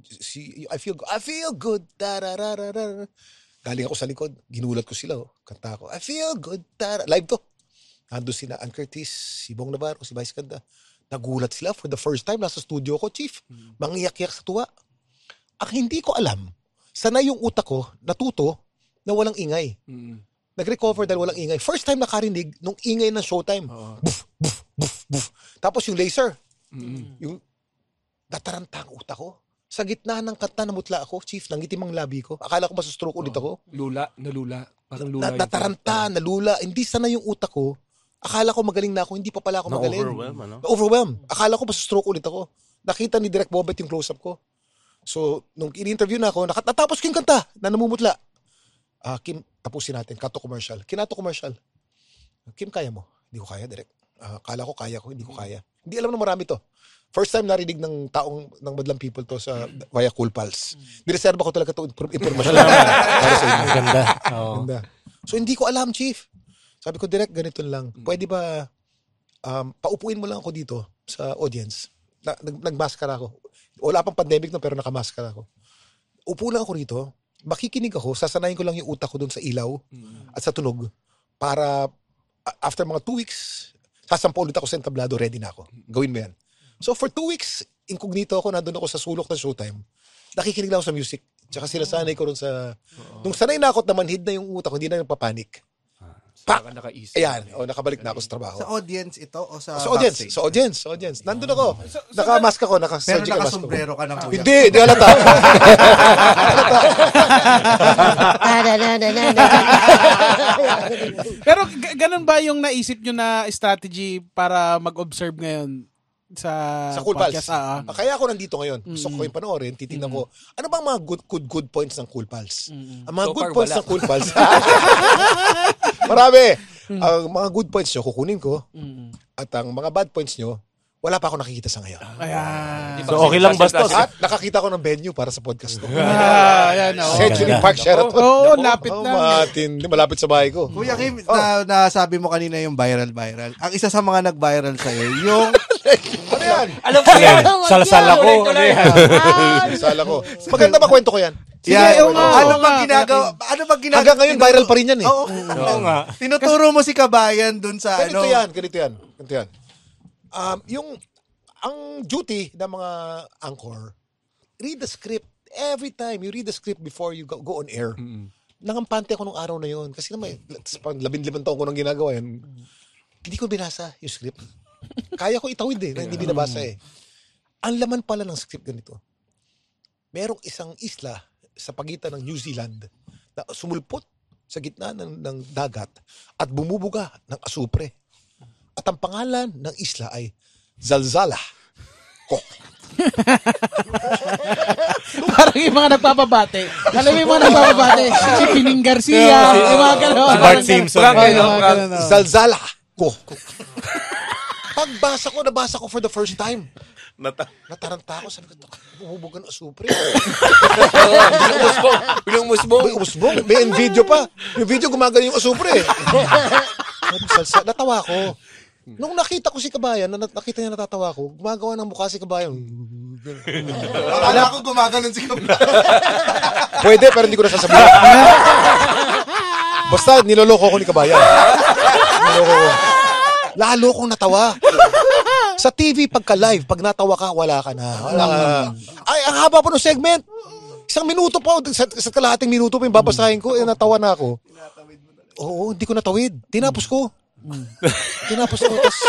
si, I feel, I feel good. Tarararara. Galing ako sa likod, ginulat ko sila. Oh. Kanta ko, I feel good. Tara. Live to. Nandun sina Ann Curtis, si Bong Navarro, si Vice Ganda. Nagulat sila for the first time. Nasa studio ko, Chief. Mangiyak-yak sa tuwa. Ang hindi ko alam, sanay yung utak ko natuto na walang ingay. Mm. Nag-recover dahil walang ingay. First time nakarinig nung ingay ng showtime. Buf, buf, buf, buf. Tapos yung laser. Yung nataranta ang utak ko. Sa gitna ng kanta namutla ako, Chief, nangitim ang labi ko. Akala ko masastroke ulit ako. Lula, nalula. Parang lula. Na, yung nataranta, nalula. Hindi sana yung utak ko. Akala ko magaling na ako, hindi pa pala ako magaling. Na-overwhelm, ano? Na-overwhelm. Akala ko masastroke ulit ako. Nakita ni Direk Bobet yung close-up ko. So, nung in-interview na ako, nakat- natapos ko yung kanta na namumutla. Ah, Kim, tapusin natin. Kato commercial. Kinato commercial. Kim, kaya mo? Hindi ko kaya, Direk. Ah, kala ko kaya ko, hindi ko kaya. Hindi alam na marami to. First time narinig ng taong ng Madlang People to sa via Cool Pulse. Nireserba ko talaga to impormasyon. para sa inyo. Ganda. Oo. Ganda. So hindi ko alam, Chief. Sabi ko, direct, ganito lang. Pwede ba, um, paupuin mo lang ako dito sa audience. Na, nag, nagmaskara ako. Wala pang pandemic no, pero nakamaskara ako. Upo lang ako rito. Makikinig ako. Sasanayin ko lang yung utak ko dun sa ilaw at sa tunog. Para after mga two weeks, sasampa ulit ako sa entablado, ready na ako. Gawin mo yan. So for two weeks, incognito ako, nandun ako sa sulok ng showtime. Nakikinig lang ako sa music. Tsaka sinasanay ko ron sa... Nung sanay na ako at namanhid na yung utak ko, hindi na nagpapanik. Saka nakaisip. Ayan, o nakabalik na ako sa trabaho. sa audience ito o sa, Sa audience, backstage? sa audience, sa audience. Nandun ako. Nakamask ako, Pero naka-surgical mask ako. nakasombrero ka ng kuya. Hindi, hindi halata. Pero g- ganun ba yung naisip nyo na strategy para mag-observe ngayon sa, sa Cool Pals. Ah, ah. Ah, Kaya ako nandito ngayon. Gusto ko yung panoorin, titingnan ko, ano bang mga good, good, good points ng Cool Pals? Ang mga So good points wala. ng Cool Pals. Marami. Ang mga good points nyo, kukunin ko. At ang mga bad points nyo, wala pa ako nakikita sa ngayon. Ayan. So, okay lang basta. At nakakita ko ng venue para sa podcast ko. Ah, ayan. oo. Century Park Sheraton. Oo, lapit Oh, lang. matindi. Malapit sa bahay ko. Kuya Kim, na, nasabi mo kanina yung viral-viral. Ang isa sa mga nag-viral sa'yo, yung Ano yan? Alam ko yan. Salasal ako. Ano yan? Sala ko. Maganda ba kwento ko yan? Sige, Yan. oo nga, ano bang ginagawa? Ano bang ginagawa? Hanggang ngayon, viral pa rin yan eh. Oo. Nga. Tinuturo mo si Kabayan dun sa Ganito ano. yan, ganito yan. Ganito yan. Um, yung, ang duty ng mga anchor, read the script. Every time you read the script before you go, go on air. Nangampante ako nung araw na yun. Kasi naman, pang labing-limang taon ko nang ginagawa yan. Hindi ko binasa yung script. Kaya ko itawid eh, na hindi binabasa eh. Ang laman pala ng script ganito. Merong isang isla sa pagitan ng New Zealand na sumulpot sa gitna ng, ng dagat at bumubuga ng asupre. At ang pangalan ng isla ay Zalzala. Ko. Parang yung mga nagpapabate. Alam mo yung mga nagpapabate. Si Pining Garcia. yung mga gano'n. Si Bart Simpson. Frank, no? yung mga gano'n. Zalzala. Ko. Pagbasa ko, nabasa ko for the first time. Nata- Nataranta ako, sabi ko, bumubuga ng asupre. Oo, Binubos mo. Binubos umusbong. May video pa. Yung video gumagano yung salsa. Natawa ko. Nung nakita ko si Kabayan, na nakita niya natatawa ko, gumagawa ng mukha si Kabayan. Akala ko gumaganon si Kabla. Pwede, pero hindi ko na sasabihin. Basta, niloloko ko ni Kabayan. Niloloko ko. Lalo kong natawa. Sa TV, pagka live, pag natawa ka, wala ka na. Wala ka na. Ay, ang haba pa ng segment. Isang minuto pa, sa, sa kalahating minuto pa yung babasahin ko, eh, natawa na ako. Oo, hindi ko natawid. Tinapos ko. Tinapos ko. Tas,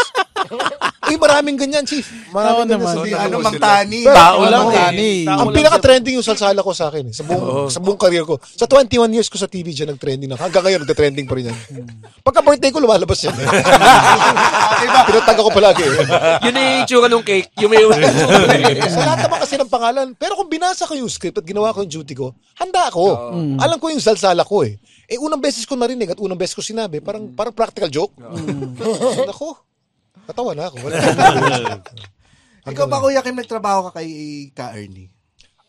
Uy, maraming ganyan, Chief. Maraming Oo ganyan. naman. sa Si TV. ano, Mang Tani. Pero- Tao lang Ang eh. tani. Tao Ang lang pinaka-trending yung salsala ko sa akin eh. Sa buong, sa buong career ko. Sa 21 years ko sa TV dyan, nag-trending na. Hanggang ngayon, nag-trending pa rin yan. Pagka birthday ko, lumalabas yan. eh. Pinataga ko palagi. eh. Yun na yung itsura ng cake. Yung may sa lahat naman kasi ng pangalan. Pero kung binasa ko yung script at ginawa ko yung duty ko, handa ako. Alam ko yung salsala ko eh. Eh, unang beses ko narinig at unang beses ko sinabi, parang parang practical joke. So, nako, natawa na ako. Ikaw ba, Kuya Kim, nagtrabaho ka kay Ka Ernie?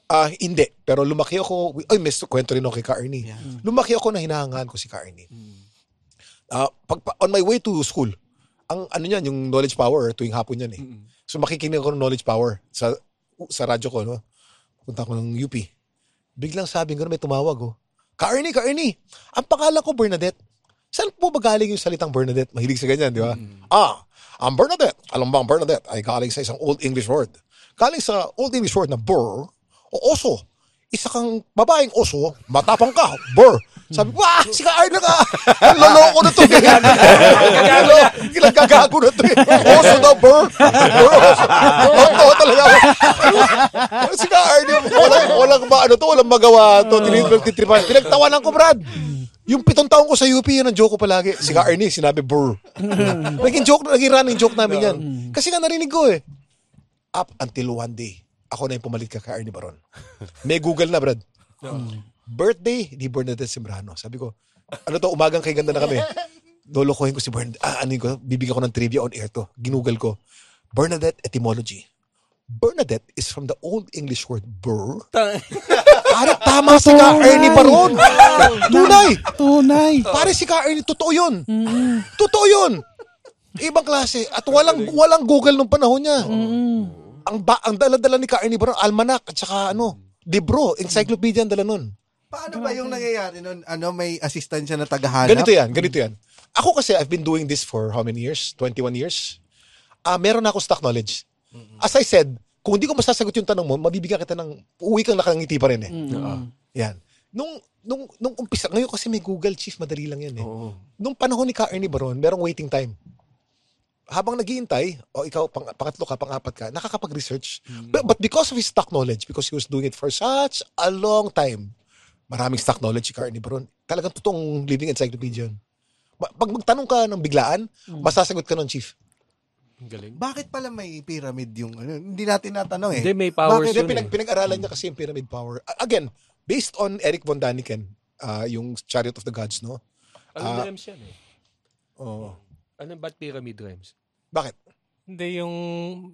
Ah, hindi. Pero lumaki ako, ay, may kwento rin ako kay Ka Ernie. Lumaki ako na hinahangaan ko si Ka Ernie. Ah, pag, pa- on my way to school, ang ano niyan, yung knowledge power, tuwing hapon yan eh. So makikinig ako ng knowledge power sa sa radyo ko, no? Punta ako ng UP. Biglang sabi ko na may tumawag, oh. Ka Ernie, Ka Ernie, ang pangalan ko Bernadette. Saan po ba galing yung salitang Bernadette? Mahilig sa ganyan, di ba? Ah, ang Bernadette, alam ba ang Bernadette ay galing sa isang Old English word. Galing sa Old English word na burr o oso. Isa kang babaeng oso, matapang ka, burr. Sabi, wah, si ka Arna ka. Ang loloko na to. Gagago. Ginagagago na to. eh. Oso daw, oso. Totoo talaga si ka Arna, walang, walang ba, ano to, walang magawa to. Tinitipag, Pinagtawanan ko, Brad. Yung pitong taong ko sa UP, yun ang joke ko palagi. Si Ka Ernie, sinabi, burr. naging joke, naging running joke namin yan. Kasi nga narinig ko eh. Up until one day, ako na yung pumalit ka kay Ernie Baron. May Google na, Brad. Birthday ni Bernadette Sembrano. Sabi ko, ano to, umagang kay ganda na kami. Lolokohin ko si Bernadette. Ah, ano yun ko, bibigyan ko ng trivia on air to. Ginoogle ko. Bernadette etymology. Bernadette is from the Old English word burr. Pare, tama si Ka Ernie Baron. Tunay. Tunay. Pare si Ka Ernie, totoo yun. Totoo yun. Ibang klase. At walang walang Google nung panahon niya. Ang ba, ang dala-dala ni Ka Ernie Baron, almanac at saka ano, libro, encyclopedia ang dala nun. Paano ba yung nangyayari nun? Ano, may assistant siya na tagahanap? Ganito yan, ganito yan. Ako kasi, I've been doing this for how many years? 21 years? Ah, meron na ako stock knowledge. As I said, kung hindi ko masasagot yung tanong mo, mabibigyan kita ng, uwi kang nakangiti pa rin eh. Yan. Nung, nung, nung umpisa, ngayon kasi may Google Chief, madali lang yan eh. Nung panahon ni Ka Ernie Baron, merong waiting time. Habang naghihintay, o ikaw, pang, pangatlo ka, pangapat ka, nakakapag-research. But, but because of his stock knowledge, because he was doing it for such a long time, maraming stock knowledge si Ernie Baron. Talagang totoong living encyclopedia yun. Pag magtanong ka ng biglaan, masasagot ka ng chief. Galing. Bakit pala may pyramid yung ano? Hindi natin natanong eh. Hindi, may powers Hindi, yun pinag, eh. pinag-aralan niya kasi yung pyramid power. Again, based on Eric von Daniken, ah, yung Chariot of the Gods, no? Ano Ah. rhymes yan eh? Oh. Ano ba't pyramid rhymes? Bakit? Hindi yung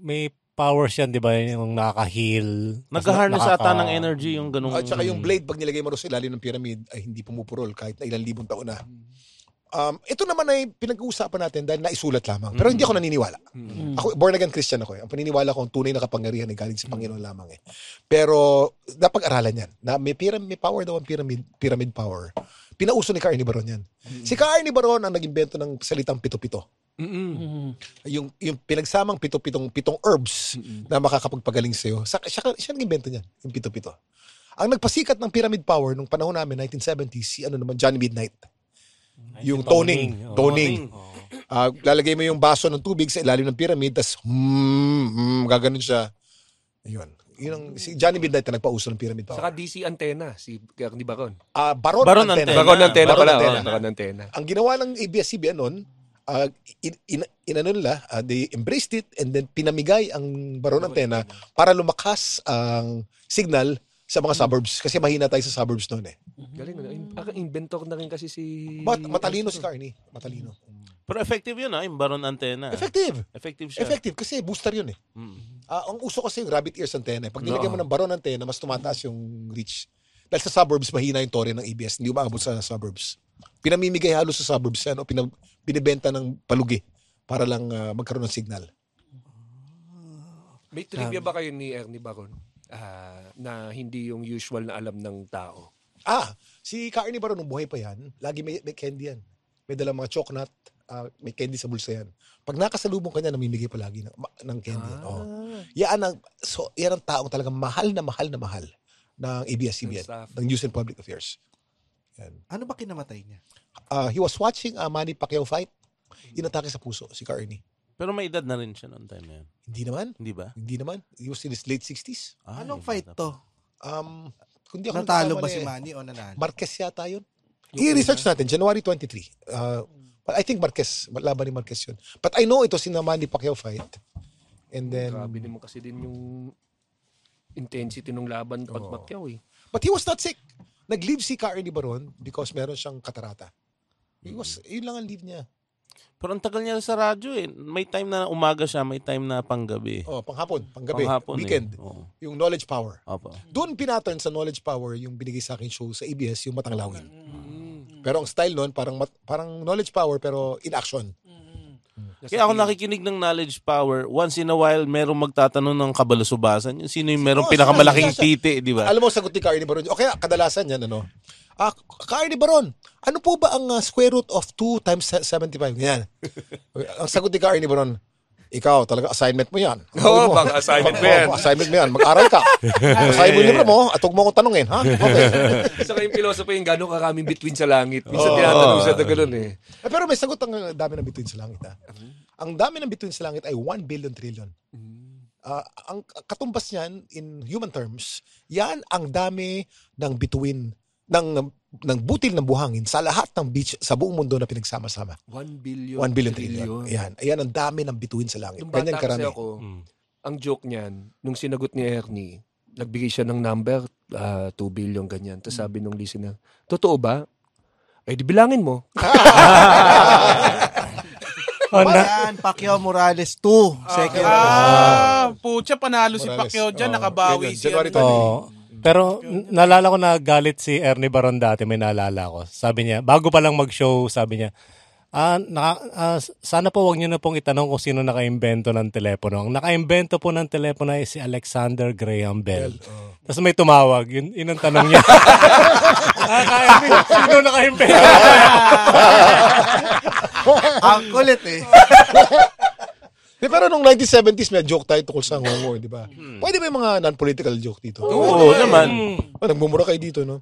may powers yan, di ba? Yung nakaka-heal. Nag-harness Nakaka- ata ng energy yung ganung... At saka yung blade, pag nilagay mo rin sa ilalim ng pyramid, ay hindi pumupurol kahit na ilang libong taon na. Um, ito naman ay pinag-uusapan natin dahil naisulat lamang. Pero hindi ako naniniwala. Ako, born again Christian ako eh. Ang paniniwala ko, ang tunay na kapangyarihan ay galing sa Panginoon lamang eh. Pero, napag-aralan yan. Na may, pyramid, may power daw ang pyramid, pyramid power. Pinauso ni Carney Baron yan. Si Carney Baron ang nag-imbento ng salitang pito-pito. Mm-mm. Yung, yung pinagsamang pito-pitong pitong herbs na makakapagpagaling sa'yo. Sa, siya, siya nag-imbento niyan, yung pito-pito. Ang nagpasikat ng pyramid power nung panahon namin, 1970s, si ano naman, Johnny Midnight. Yung toning. Oo. Toning. Ah, lalagay mo yung baso ng tubig sa ilalim ng pyramid, tas hmm, hmm, gaganon siya. Ayun. Yun ang, si Johnny Midnight na nagpauso ng pyramid power. Saka DC Antenna, si Carni Baron. Ah, Baron, Baron Antena. Antena. Baron Antenna Baron pala. Antena. oh, Baron Antenna. Ang ginawa ng ABS-CBN noon, ah, in, in, inano nila, ah, they embraced it and then pinamigay ang Baron Antena para lumakas ang signal sa mga suburbs. Kasi mahina tayo sa suburbs noon eh. Galing. ano? In- ah, inventor na rin kasi si... Mat- matalino si Carney. Matalino. Pero effective yun ah, yung Baron Antenna. Effective. Effective siya. Effective kasi booster yun eh. Mm. Ah, ang uso kasi yung rabbit ears antenna. eh. Pag nilagyan mo ng Baron Antena, mas tumataas yung reach. Dahil sa suburbs, mahina yung torrent ng ABS. Hindi umaabot sa suburbs. Pinamimigay halos sa suburbs yan o pinab- binibenta ng palugi para lang ah, magkaroon ng signal. May trivia ba kayo ni Ernie Baron? Ah, na hindi yung usual na alam ng tao. Ah, si Carney Baron, nung buhay pa yan, lagi may, may candy yan. May dalang mga chocolate, ah, may candy sa bulsa yan. Pag nakasalubong ka niya, namimigay palagi ng, ng candy. yan. Oh. Yan ang, so, yan ang taong talagang mahal na mahal na mahal ng ABS-CBN, ng News and Public Affairs. Yan. Ano ba kinamatay niya? Ah, he was watching a Manny Pacquiao fight. Inatake sa puso, si Carney. Pero may edad na rin siya noong time na yun. Hindi naman. Hindi ba? Hindi naman. He was in his late 60s. Ah, Anong fight to? Um, kundi ako Natalo ba si. Manny o nanalo? Marquez yata yun. I-research natin, January 23. Uh, but I think Marquez, laban ni Marquez yun. But I know ito si Manny Pacquiao fight. And then, Grabe naman kasi din yung intensity ng laban pag Pacquiao eh. but he was not sick. Nag-leave si Carney Baron because meron siyang katarata. He was, yun lang ang leave niya. Pero ang tagal niya sa radyo eh. May time na umaga siya, may time na panggabi. Oh, panghapon, panggabi, Panghapon weekend. Eh. Oo. Yung knowledge power. Opo. Doon pinattern sa knowledge power yung binigay sa akin show sa ABS, yung Matanglawin. Pero ang style noon parang mat- parang knowledge power pero in action. Kaya ako nakikinig ng knowledge power, once in a while, merong magtatanong ng kabalusubasan. Yung sino yung merong Oh, pinakamalaking siya, siya, titi, di ba? Alam mo sagot ni Carney Baron. O kaya kadalasan yan ano. Ah, Carney Baron, ano po ba ang ah, square root of 2 times se- 75? Yan. ang sagot ni Carney Baron, ikaw, talaga assignment mo yan. Oo, mo. baka assignment mo yan. Assignment mo yan. Mag-aral ka. Basahin mo yung libro mo at huwag mo akong tanungin. Ha? Okay. Saka yung philosophy yung gano'ng karaming between sa langit. Minsan tinatanong siya na gano'n eh. Eh, Pero may sagot ang uh, dami ng bituin sa langit. Ha? Ang dami ng bituin sa langit ay 1 billion trillion. Ah, ang katumbas niyan in human terms, yan ang dami ng bituin ng ng butil ng buhangin sa lahat ng beach sa buong mundo na pinagsama-sama. 1 billion. 1 billion trillion. Ayan. Ayan ang dami ng bituin sa langit. Nung bata Ganyan karami. ako, ang joke niyan, nung sinagot ni Ernie, nagbigay siya ng number, ah, 2 billion, ganyan. Tapos sabi nung listener, totoo ba? Eh, di bilangin mo. Oh, na, Yan, Pacquiao Morales 2. Second. Ah, pucha, panalo si Morales. Pacquiao dyan. Oh, nakabawi ganyan. si January ano. 20. Oo. Pero n- naalala ko na galit si Ernie Baron dati, may naalala ko. Sabi niya, bago pa lang mag-show, sabi niya, ah, naka, ah, sana po wag niyo na pong itanong kung sino nakaimbento ng telepono. Ang nakaimbento po ng telepono ay si Alexander Graham Bell. Tapos may tumawag, yun, yun ang tanong niya. ah, kaya, sino nakaimbento? Ang kulit eh. Di, pero nung 1970s, may joke tayo tungkol sa ngongo, di ba? Pwede may mga non-political joke dito. Oo naman. Oh, nagmumura kayo dito, no?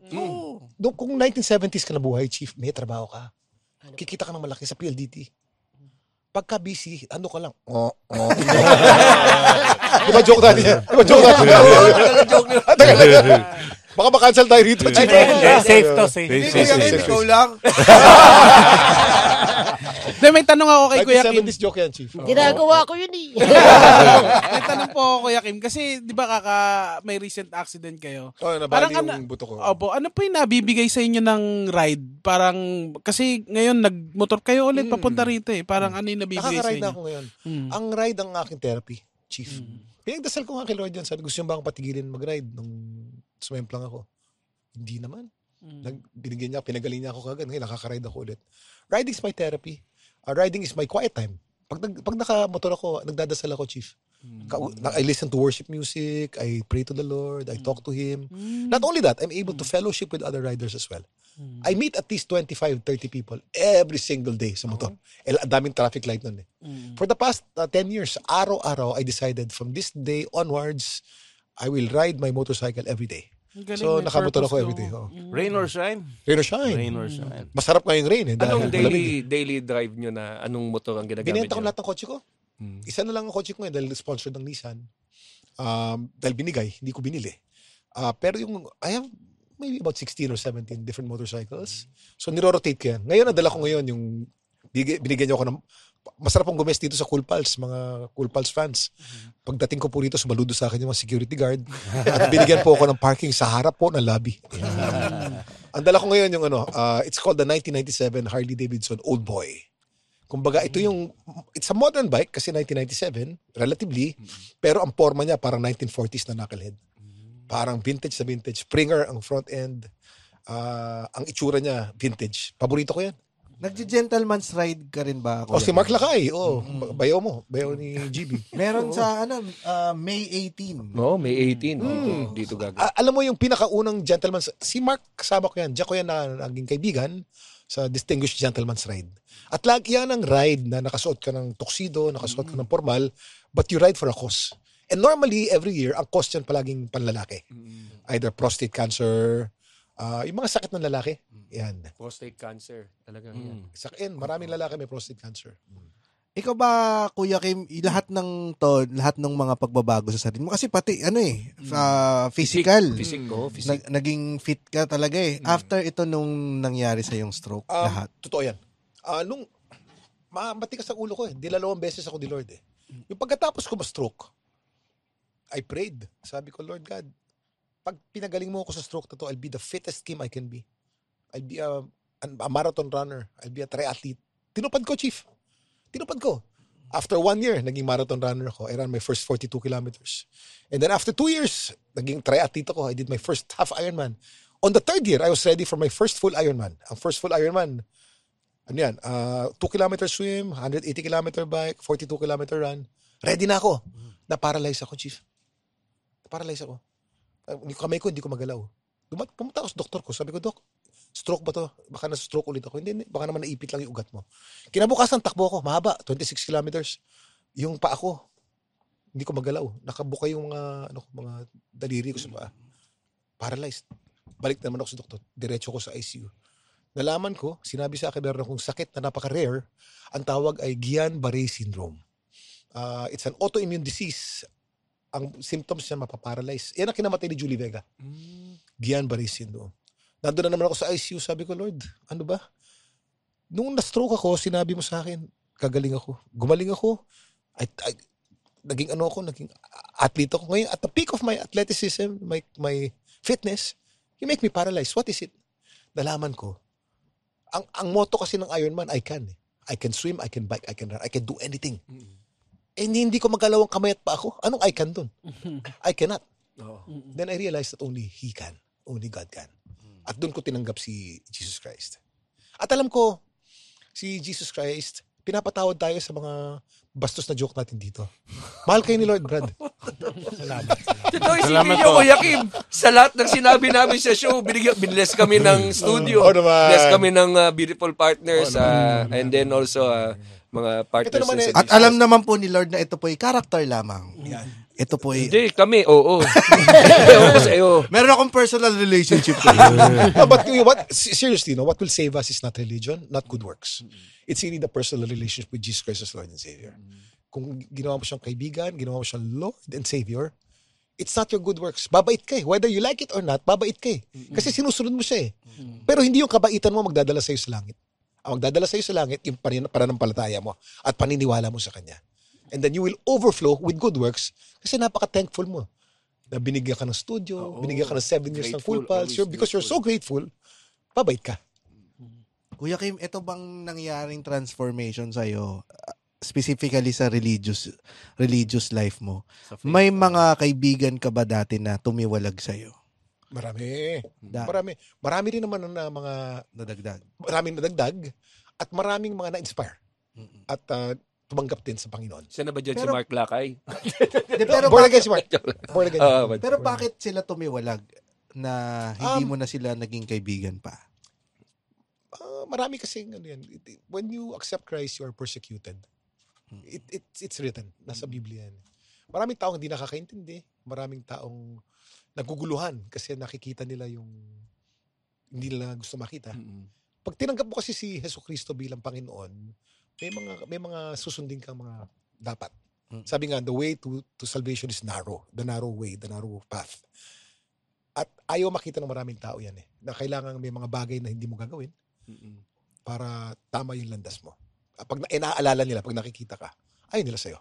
Doon, kung 1970s ka nabuhay, chief, may trabaho ka. Kikita ka ng malaki sa PLDT. Pagka busy, ano ka lang? Oh, oh. Di ba joke natin yan? Di ba joke natin yan? joke nila. Tagal na yan. Baka makancel tayo rito, chief. Hindi, safe to, safe. Hindi Safe, ko safe, yan, safe. ikaw lang. Hindi, may tanong ako kay Kuya Kim. 1970s joke yan, chief. Ginagawa ko yun eh. may tanong po ako, Kuya Kim. Kasi, di ba kaka, may recent accident kayo? Oh, nabali Parang yung ano- buto ko. Opo, ano po yung nabibigay sa inyo ng ride? Parang, kasi ngayon nagmotor kayo ulit papunta rito eh. Parang ano yung nabibigay sa Nakaka-ride inyo? na ako ngayon. Mm. Ang ride ang aking therapy, chief. Pinagdasal ko nga kay Lord yan. Sabi, gusto niyo ba akong patigilin mag-ride nung sumemplang ako? Hindi naman. Nag, binigyan niya, pinagaling niya ako kagad. Ngayon, nakaka-ride ako ulit. Riding is my therapy. Uh, riding is my quiet time. Pag, nag, pag nakamotor ako, nagdadasal ako, chief. Na- I listen to worship music. I pray to the Lord. I talk to Him. Not only that, I'm able to fellowship with other riders as well. I meet at least 25, 30 people every single day sa motor. Eh, ang daming traffic light nun eh. For the past uh, 10 years, araw-araw, I decided from this day onwards, I will ride my motorcycle every day. Galing, So, nakamotor ako to. every day. Oh. Rain or shine? Rain or shine. Rain or shine. Masarap nga yung rain eh. dahil Anong malamig eh. daily daily drive nyo na anong motor ang ginagamit Binenta ko nyo? lahat ng kotse ko. Isa na lang ang kotse ko ngayon dahil sponsored ng Nissan. Um, dahil binigay, hindi ko binili. Ah, pero yung, I have maybe about 16 or 17 different motorcycles. So, niro-rotate ko yan. Ngayon, nadala ko ngayon yung, binigyan niyo ako ng, masarap pong gumes dito sa Cool Pals, mga Cool Pals fans. Pagdating ko po rito, sumaludo sa akin yung mga security guard. At binigyan po ako ng parking sa harap po ng lobby. Yan. Ang dala ko ngayon yung ano, ah, it's called the 1997 Harley Davidson Old Boy. Kumbaga, ito yung, it's a modern bike kasi 1997, relatively, pero ang forma niya parang 1940s na knucklehead. Parang vintage sa vintage. Springer ang front end. Ah, ang itsura niya, vintage. Paborito ko yan. Nagji-gentleman's ride ka rin ba? O Kuya si Mark? Lakay. O, bayo mo. Bayo ni GB. Meron sa ano, ah, May 18. Oo, May 18. Dito, dito gagawin. A- alam mo yung pinakaunang gentleman's, si Mark kasama ko yan. Diyan ko yan na naging kaibigan sa Distinguished Gentleman's Ride. At lagi yan ang ride na nakasuot ka ng tuxedo, nakasuot ka ng formal, but you ride for a cause. And normally, every year, ang cause yan palaging panlalaki. Either prostate cancer, ah, yung mga sakit ng lalaki. Yan. Prostate cancer. Talagang yan. Sakin, maraming lalaki may prostate cancer. Ikaw ba, Kuya Kim, i- lahat ng to, lahat ng mga pagbabago sa sarili mo? Kasi pati, ano eh, ah, physical. Physic ko, physic. Nag- naging fit ka talaga eh. After ito nung nangyari sa yung stroke, Um, lahat. Totoo yan. Ah, nung, ma matikas ang ulo ko eh. Dilalawang beses ako ni Lord eh. Yung pagkatapos ko ma-stroke, I prayed. Sabi ko, Lord God, pag pinagaling mo ako sa stroke na to, I'll be the fittest Kim I can be. I'll be a, a marathon runner. I'll be a triathlete. Tinupad ko, Chief. Tinupad ko. After one year, naging marathon runner ako. I ran my first 42 kilometers. And then after two years, naging triathlete ako. I did my first half Ironman. On the third year, I was ready for my first full Ironman. Ang first full Ironman, ano yan, uh, 2 kilometer swim, 180 kilometer bike, 42 kilometer run. Ready na ako. Na-paralyze ako, chief. Na-paralyze ako. Uh, yung kamay ko, hindi ko magalaw. Dumat, pumunta ako sa doktor ko. Sabi ko, Dok, stroke ba to? Baka na-stroke ulit ako. Hindi, hindi. Baka naman naipit lang yung ugat mo. Kinabukasan, takbo ako. Mahaba, 26 kilometers. Yung pa ako, hindi ko magalaw. Nakabuka yung mga, ano, mga daliri ko sa paa. Paralyzed. Balik naman ako sa doktor. Diretso ko sa ICU. Nalaman ko, sinabi sa akin meron akong sakit na napaka-rare. Ang tawag ay Guillain-Barré syndrome. Ah, it's an autoimmune disease. Ang symptoms niya mapaparalyze. Yan ang kinamatay ni Julie Vega. Guillain-Barré syndrome. Nandun na naman ako sa ICU. Sabi ko, Lord, ano ba? Nung na-stroke ako, sinabi mo sa akin, kagaling ako. Gumaling ako. I, I, naging ano ako, naging athlete ako. Ngayon, at the peak of my athleticism, my, my fitness, you make me paralyzed. What is it? Nalaman ko, ang ang motto kasi ng Ironman, I can. eh. I can swim, I can bike, I can run, I can do anything. Eh, hindi ko magalaw ang kamay at pa ako. Anong I can dun? I cannot. Then I realized that only He can. Only God can. At doon ko tinanggap si Jesus Christ. At alam ko, si Jesus Christ, pinapatawad tayo sa mga bastos na joke natin dito. Mahal kayo ni Lord, Brad. Totoo, isipin Salamat niyo. Kuya Kim, sa lahat ng sinabi namin sa show, binigyan, binless kami ng studio. Naman. Bless kami ng uh, beautiful partners. uh, and then also, uh, mga partners. Ito naman sa eh, At alam naman po ni Lord na ito po ay character lamang. Ito po ay... Hindi, kami, oo. Ewan ko sa iyo. Meron akong personal relationship ko. no, but what, se- seriously, no, what will save us is not religion, not good works. It's really the personal relationship with Jesus Christ as Lord and Savior. Kung ginawa mo siyang kaibigan, ginawa mo siyang Lord and Savior, it's not your good works. Babait ka eh. Whether you like it or not, babait ka eh. Kasi sinusunod mo siya eh. Pero hindi yung kabaitan mo magdadala sa'yo sa langit. Ang magdadala sa'yo sa langit, yung pananampalataya mo at paniniwala mo sa Kanya. And then you will overflow with good works kasi napaka-thankful mo na binigyan ka ng studio, binigyan ka ng seven years ng full pulse, always because you're so grateful, babait ka. Kuya Kim, ito bang nangyaring transformation sa'yo, uh, specifically sa religious religious life mo? May mga kaibigan ka ba dati na tumiwalag sa'yo? Marami. Da- Marami. Marami rin naman na mga, Nadagdag. maraming nadagdag at maraming mga na-inspire. At ah, tumanggap din sa Panginoon. Siya na ba dyan si Pero- Mark Lakay? Di, pero, Born again si Mark. Born again. Ah, but- pero bakit sila tumiwalag na hindi Um, mo na sila naging kaibigan pa? Ah, marami kasi ano yan. It- it- when you accept Christ, you are persecuted. It, it's, it's written. Nasa Biblia yan. Maraming taong hindi nakakaintindi. Maraming taong naguguluhan kasi nakikita nila yung hindi nila gusto makita. Mm-mm. Pag tinanggap mo kasi si Heso Kristo bilang Panginoon, may mga may mga susundin kang mga dapat. Mm. Sabi nga, the way to to salvation is narrow. The narrow way, the narrow path. At ayaw makita ng maraming tao yan eh. Na kailangan may mga bagay na hindi mo gagawin Mm-mm. para tama yung landas mo. Pag na, inaalala nila, pag nakikita ka, ayaw nila sa'yo.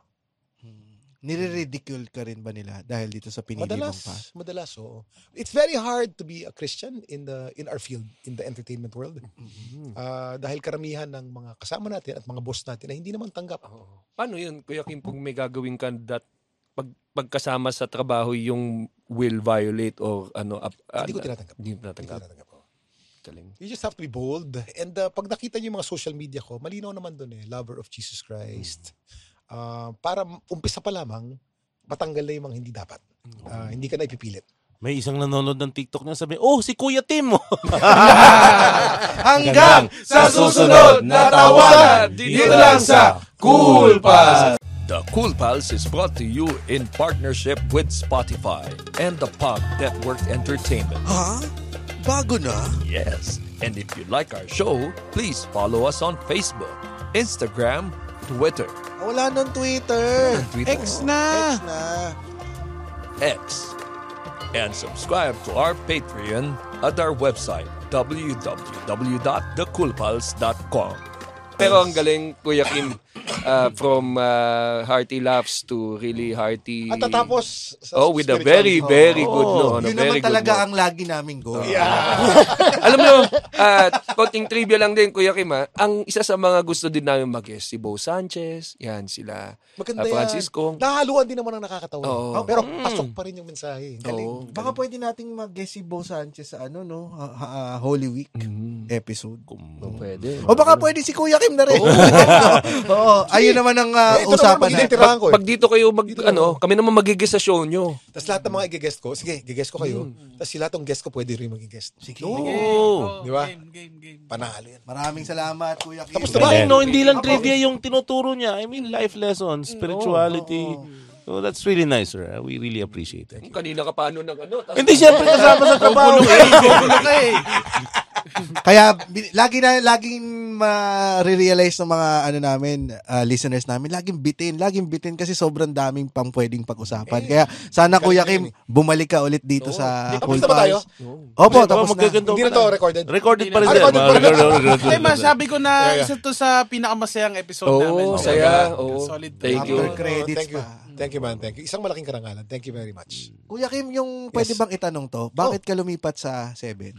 Nire-ridicule ka rin ba nila dahil dito sa pinili mong Madalas, path? madalas, oo. It's very hard to be a Christian in the in our field, in the entertainment world. Ah, dahil karamihan ng mga kasama natin at mga boss natin na hindi naman tanggap. Oo. Paano yun, Kuya Kim, kung may gagawin ka that pag, pagkasama sa trabaho yung will violate or ano up, Hindi ko tinatanggap. Hindi Hindi ko tinatanggap. tinatanggap ko. Galing. You just have to be bold. And uh, pag nakita niyo yung mga social media ko, malinaw naman doon eh. Lover of Jesus Christ. Uh, para umpisa pa lamang, matanggal na yung mga hindi dapat. Uh, hindi ka na ipipilit. May isang nanonood ng TikTok niya sabi, oh, si Kuya Tim mo. Hanggang Sa susunod na tawanan, dito lang sa Cool Pals. The Cool Pals is brought to you in partnership with Spotify and the Pod Network Entertainment. Ha? Bago na? Yes. And if you like our show, please follow us on Facebook, Instagram, Twitter, Wala nang Twitter. Twitter X na. X na. X. And subscribe to our Patreon at our website, www.thecoolpals.com. Pero ang galing, Kuya Kim, uh, from uh, hearty laughs to really hearty... At tatapos sa Oh, with a very, very good Oh. no. on a Yun very naman good talaga note. ang lagi naming goal. Alam mo, uh, konting trivia lang din, Kuya Kim, ha? ang isa sa mga gusto din namin mag-guest, si Bo Sanchez, yan, sila Maganda uh, yan. Francisco. Nahaluan din naman ang nakakatawa. Oo. Pero pasok pa rin yung mensahe. Galing. Oo. Baka pwede nating mag-guest si Bo Sanchez sa ano, no? Ha- ha- ah, Holy Week episode. Oh, pwede. O baka pwede si Kuya Kim na rin. Oo. Ayun naman ang Eh, ito naman usapan natin. magtitirahan ko eh. Pag dito kayo mag, ano, kami naman magigis sa show nyo. Tapos lahat ng mga i-guest ko, sige, i-guest ko kayo. Mm. Tapos sila tong guest ko pwede rin mag-guest. Sige. Oh. Di ba? Game, game, game. Panalo yan. Maraming salamat, Kuya Kim. Tapos na ba? No, hindi lang trivia yung tinuturo niya. I mean, life lessons, spirituality. So that's really nice, sir. We really appreciate it. Kanina ka paano ng ano. tas- Hindi siyempre kasama sa trabaho. Kaya bi- lagi na laging ma-realize ng mga ano namin, ah, listeners namin, laging bitin, laging bitin kasi sobrang daming pang pwedeng pag-usapan. Kaya sana Kuya Kim, bumalik ka ulit dito sa Tapos Cool na ba tayo? Pals. Opo, Tapos na. magaganda Hindi na to recorded. Recorded pa rin Ah, recorded pa rin. Recorded- Hindi, masabi ko na Yeah, yeah. isa to sa pinakamasayang episode Oo, namin. saya. Oo. Solid. Thank you. After credits thank you. pa. Thank you, man. Thank you. Isang malaking karangalan. Thank you very much. Kuya Kim, yung pwede bang itanong to? Bakit ka lumipat sa Seven?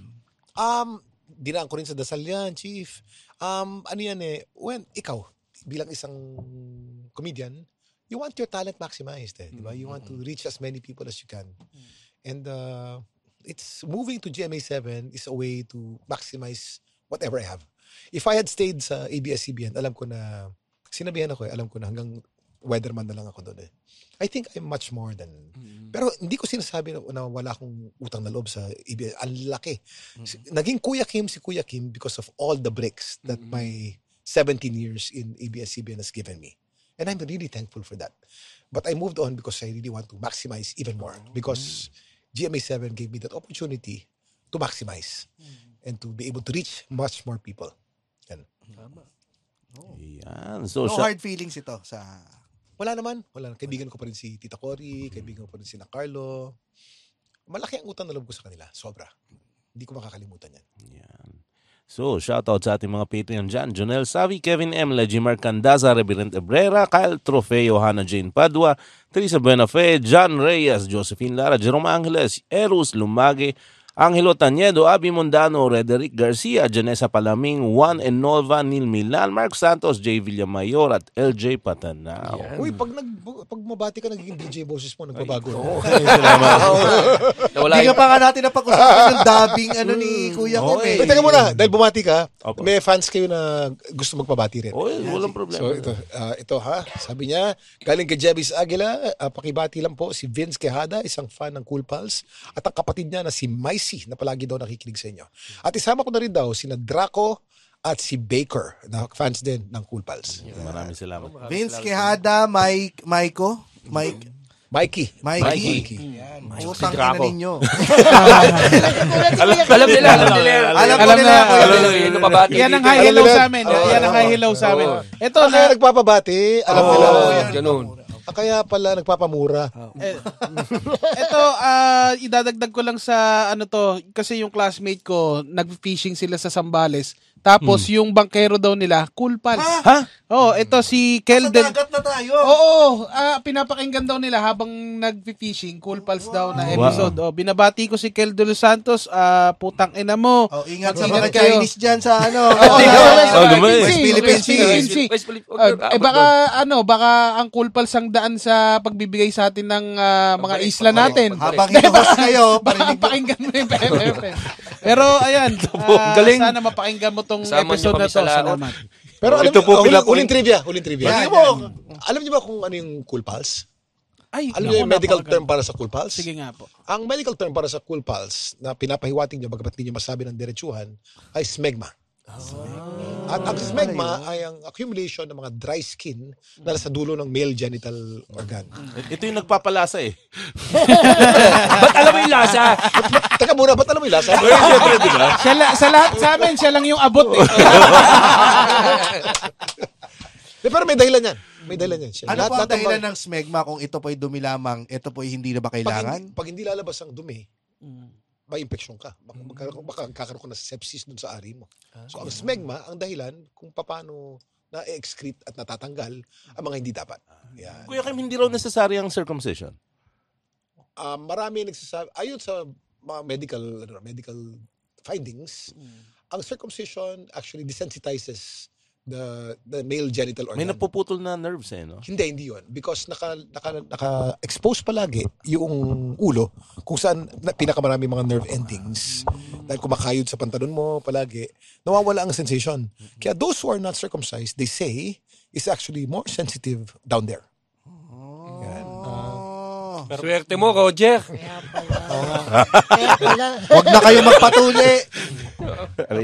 Um, dinaan ko rin sa dasal yan, chief. Um, ano yan eh, when, ikaw, bilang isang comedian, you want your talent maximized eh, di ba? You want to reach as many people as you can. And uh, it's moving to GMA7 is a way to maximize whatever I have. If I had stayed sa ABS-CBN, alam ko na, sinabihan ako eh, alam ko na hanggang weatherman na lang ako doon eh. I think I'm much more than, pero hindi ko sinasabi na, na wala akong utang na loob sa ABS. Ang laki. Si- Naging Kuya Kim si Kuya Kim because of all the breaks that my 17 years in ABS-CBN has given me. And I'm really thankful for that. But I moved on because I really want to maximize even more. Because GMA7 gave me that opportunity to maximize and to be able to reach much more people. Yan. Yan. So, No siya, hard feelings ito sa... Wala naman. Wala. Kaibigan ko pa rin si Tita Cory, kaibigan ko pa rin si na Carlo. Malaki ang utang na loob ko sa kanila. Sobra. Hindi ko makakalimutan yan. Yan. So, shoutout sa ating mga Patreon dyan. Jonel Savi, Kevin M. Legimar Candaza, Reverend Ebrera, Kyle Trofeo, Hannah Jane Padua, Teresa Buenafe, John Reyes, Josephine Lara, Jerome Angeles, Eros Lumage, Angelo Taniedo, Abi Mondano, Rederick Garcia, Janessa Palaming, Juan Enova, Neil Milan, Mark Santos, J. Villamayor, at LJ Patanao. Uy, pag, nag, pag mabati ka, nagiging DJ boses mo, nagbabago. Nawala Hindi ka yung, pa nga natin napag-usapan yung dubbing ano ni Kuya Kim Okay. eh. Wait, teka muna. Dahil bumati ka, Opo. may fans kayo na gusto magpabati rin. Oy, walang problema. So ito, ah, ito ha, sabi niya, galing kay Jebis Aguila, ah, pakibati lang po si Vince Quejada, isang fan ng Cool Pals, at ang kapatid niya na si Micey, na palagi daw nakikinig sa inyo. At isama ko na rin daw sina Draco at si Baker, na fans din ng Cool Pals. Maraming salamat. Vince Quejada, Mike, Maiko, Mike, Mikey. Mikey. Yan. Utang ina ninyo. alam, alam nila, alam nila. Alam Alam nila, na, Alam nila. Yan ang high hello sa amin. Yan ang high hello sa amin. Ito na, kaya nagpapabati, alam nila. ganun. Ah, kaya pala nagpapamura. Eh, ito, ah, idadagdag ko lang sa ano to, kasi yung classmate ko, nag-fishing sila sa Sambales. Tapos yung bankero daw nila, Cool Pals. Ha? Oh, ito si Sa Keldon. dagat na tayo. Oo, ah, pinapakinggan daw nila habang nag-fishing, Cool Pals daw na episode. Oh, binabati ko si Kel de los Santos, ah, putang ina mo. Oh, ingat sa mga kayo. Chinese dyan sa ano. Sa- Oh, Philippine lumay. Sea, West Philippine Sea. West Philippine- eh baka ano, baka ang Cool Pals ang daan sa pagbibigay sa atin ng ah, mga Pagbalik, isla natin. Habang hinuhos kayo, Baka parinig mo. pakinggan mo yung PFF. Pero ayan, ah, Galing. sana mapakinggan mo tong Kasama niyo episode na to. Salamat. Pero alam Ito niyo, po oh, huling, trivia, huling trivia. Alam mo, yan. alam niyo ba kung ano yung cool pulse? Ay, Alam niyo yung medical term para sa cool pulse? Sige nga po. Ang medical term para sa cool pulse na pinapahiwatig niyo bagamat hindi niyo masabi ng diretsuhan ay smegma. At ang smegma ay ang accumulation ng mga dry skin na nasa dulo ng male genital organ. Ito yung nagpapalasa eh. Ba't alam mo yung lasa? Teka muna, ba't alam mo yung lasa? Siya la- sa lahat sa amin, siya lang yung abot eh. De, pero may dahilan yan. May dahilan yan. Siya. Ano po ang Lahat- lahat dahilan ng smegma kung ito po'y dumi lamang, ito po'y hindi na ba pag kailangan? hindi, pag hindi lalabas ang dumi, may infection ka. Baka, magkakaroon, baka kakaroon ka ng sepsis dun sa ari mo. So, ang smegma, ang dahilan kung paano na-excrete at natatanggal ang mga hindi dapat. Yan. Kuya Kim, hindi raw necessary ang circumcision. Ah, marami nagsasabi, ayon sa mga medical ano, medical findings, ang circumcision actually desensitizes the the male genital organ. May napuputol na nerves eh, no? Hindi, hindi yun. Because naka, naka, naka-expose palagi yung ulo kung saan na, pinakamarami mga nerve endings. Dahil kumakayod sa pantalon mo palagi, nawawala ang sensation. Kaya those who are not circumcised, they say, is actually more sensitive down there. Oh. Swerte mo, Roger. Kaya pala. Kaya pala. Huwag na kayo magpatuli.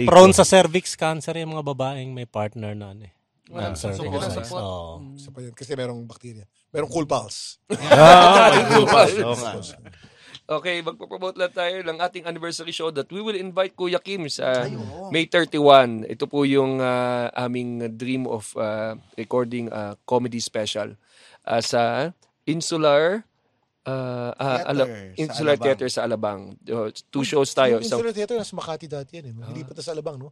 Prone sa cervix cancer yung mga babaeng may partner na ano eh. Support. Oo. Isa pa yun, kasi merong bacteria. Merong cool pulse. Ah. Oo nga. Okay, magpo-promote lang tayo ng ating anniversary show that we will invite Kuya Kim sa May 31. Ito po yung ah, aming dream of ah, recording a comedy special ah, sa Insular ah, ah, Theater Ala- sa Insular Alabang. Theater sa Alabang. Uh, two shows tayo. Yung Insular Theater, nasa Makati dati yan. Eh. Nilipat na sa Alabang, no?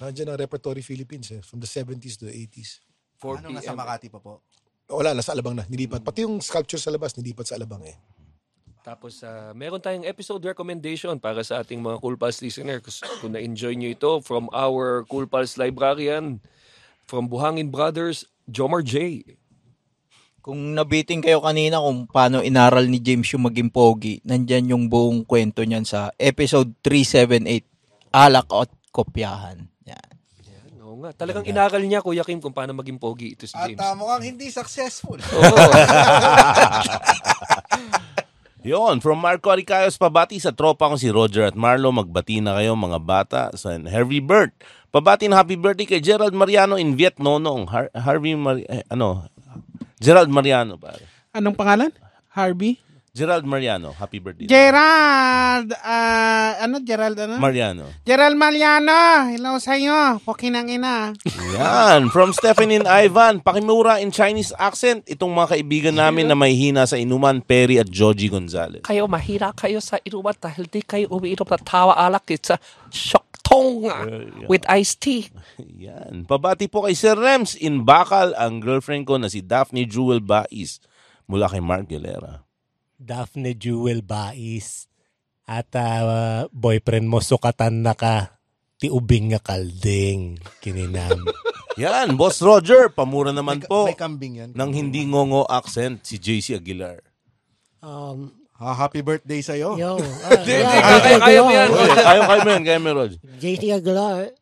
Nandiyan ang Repertory Philippines eh, from the 70s to the 80s. 4 Ano nasa. Makati pa po? Wala, nasa Alabang na. Nilipat. Pati yung sculpture sa labas, nilipat sa Alabang eh. Tapos ah, meron tayong episode recommendation para sa ating mga Cool Pals listener. Kung, kung na-enjoy nyo ito from our Cool Pals librarian, from Buhangin Brothers, Jomar J. Kung nabiting kayo kanina kung paano inaral ni James yung maging pogi, nandyan yung buong kwento niyan sa episode 378, Alak at Kopyahan. Yan. Oo nga, talagang inaral niya, Kuya Kim, kung paano maging pogi ito si At James. uh, mukhang hindi successful. Oo. Yon, from Marco Aricayos pabati sa tropa ko si Roger at Marlo. Magbati na kayo mga bata sa Harvey Bert. Pabati na happy birthday kay Gerald Mariano in Vietnong. Har- Harvey Mar- eh, ano? Gerald Mariano pare. Anong pangalan? Harvey? Gerald Mariano, happy birthday. Gerald! ah, ano, Gerald ano? Mariano. Gerald Mariano! Hello sa'yo. Pokinang ina. Yan, from Stephanie and Ivan, pakimura in Chinese accent itong mga kaibigan namin na may hina sa inuman, Perry at Joji Gonzalez. kayo mahira kayo sa inuman dahil di kayo umiinom na tawa alak. It's a shoktong with iced tea. Yan. Pabati po kay Sir Rems in Bakal, ang girlfriend ko na si Daphne Jewel Bais mula kay Mark Gilera. Daphne Jewel Bais. At ah, boyfriend mo sukatan na ka. Tiubing nga kalding. Kininam. Yan, Boss Roger, pamura naman May, po may kambing yan. ng hindi ngongo accent si JC Aguilar. Um, Ha, happy birthday sa'yo. yo. ah, Hindi, yeah, hindi, kaya- kaya mo yan. Oy, Kayo kayo mo yan, kayo mo Rog. JC Aguilar.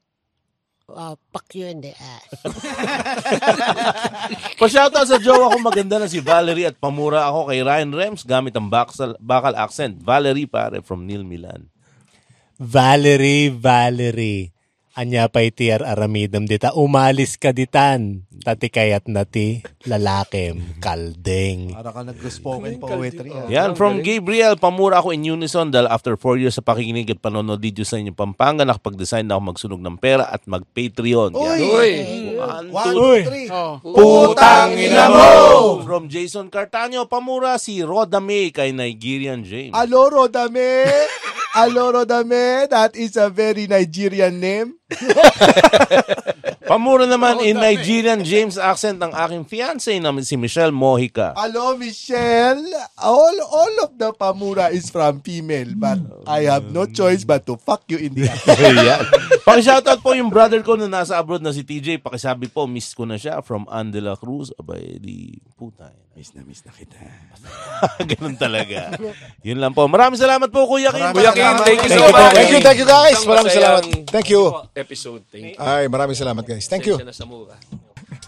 Uh, fuck you in the ass. Pa-shoutout sa jowa ko maganda na si Valerie at pamura ako kay Ryan Rems gamit ang bakal, bakal accent. Valerie pare from Neil Milan. Valerie, Valerie. Anya pa itiar aramidam dita. Umalis ka ditan. Tati kayat nati. Lalakem. Kalding. Para ka nag-spoken poetry. Yan, from Gabriel, pamura ako in unison dahil after 4 years sa pakikinig at panonood dito sa inyong Pampanga, nakapag-design na ako magsunog ng pera at mag-Patreon. Yan. Uy! One, two, two, three. Oh. Putang ina mo! From Jason Cartaño, pamura si Roda May kay Nigerian James. Alo, Rodame! Aloro Dame, that is a very Nigerian name. Pamura naman in Nigerian James accent ng aking fiancé na si Michelle Mojica. Hello, Michelle. All all of the Pamura is from female, but I have no choice but to fuck you in the ass. Ayan. Paki-shoutout po yung brother ko na nasa abroad na si TJ. Pakisabi po, miss ko na siya from Anne de la Cruz. Abay, di puta. miss na miss na kita. Ganun talaga. Yun lang po. Maraming salamat po, Kuya Kim. Kuya Kim, thank you so much. Thank you, thank you guys. Maraming salamat. Thank you. Episode. Thank you. Ay, maraming salamat guys. Thank you. Pasensya na sa mura.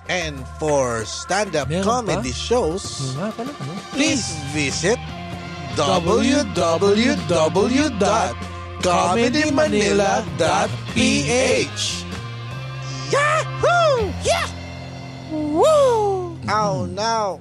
And for stand-up Meron comedy pa? shows, Nga pala, ano? please visit www.comedymanila.ph Yahoo! Yeah! Woo! Oh no!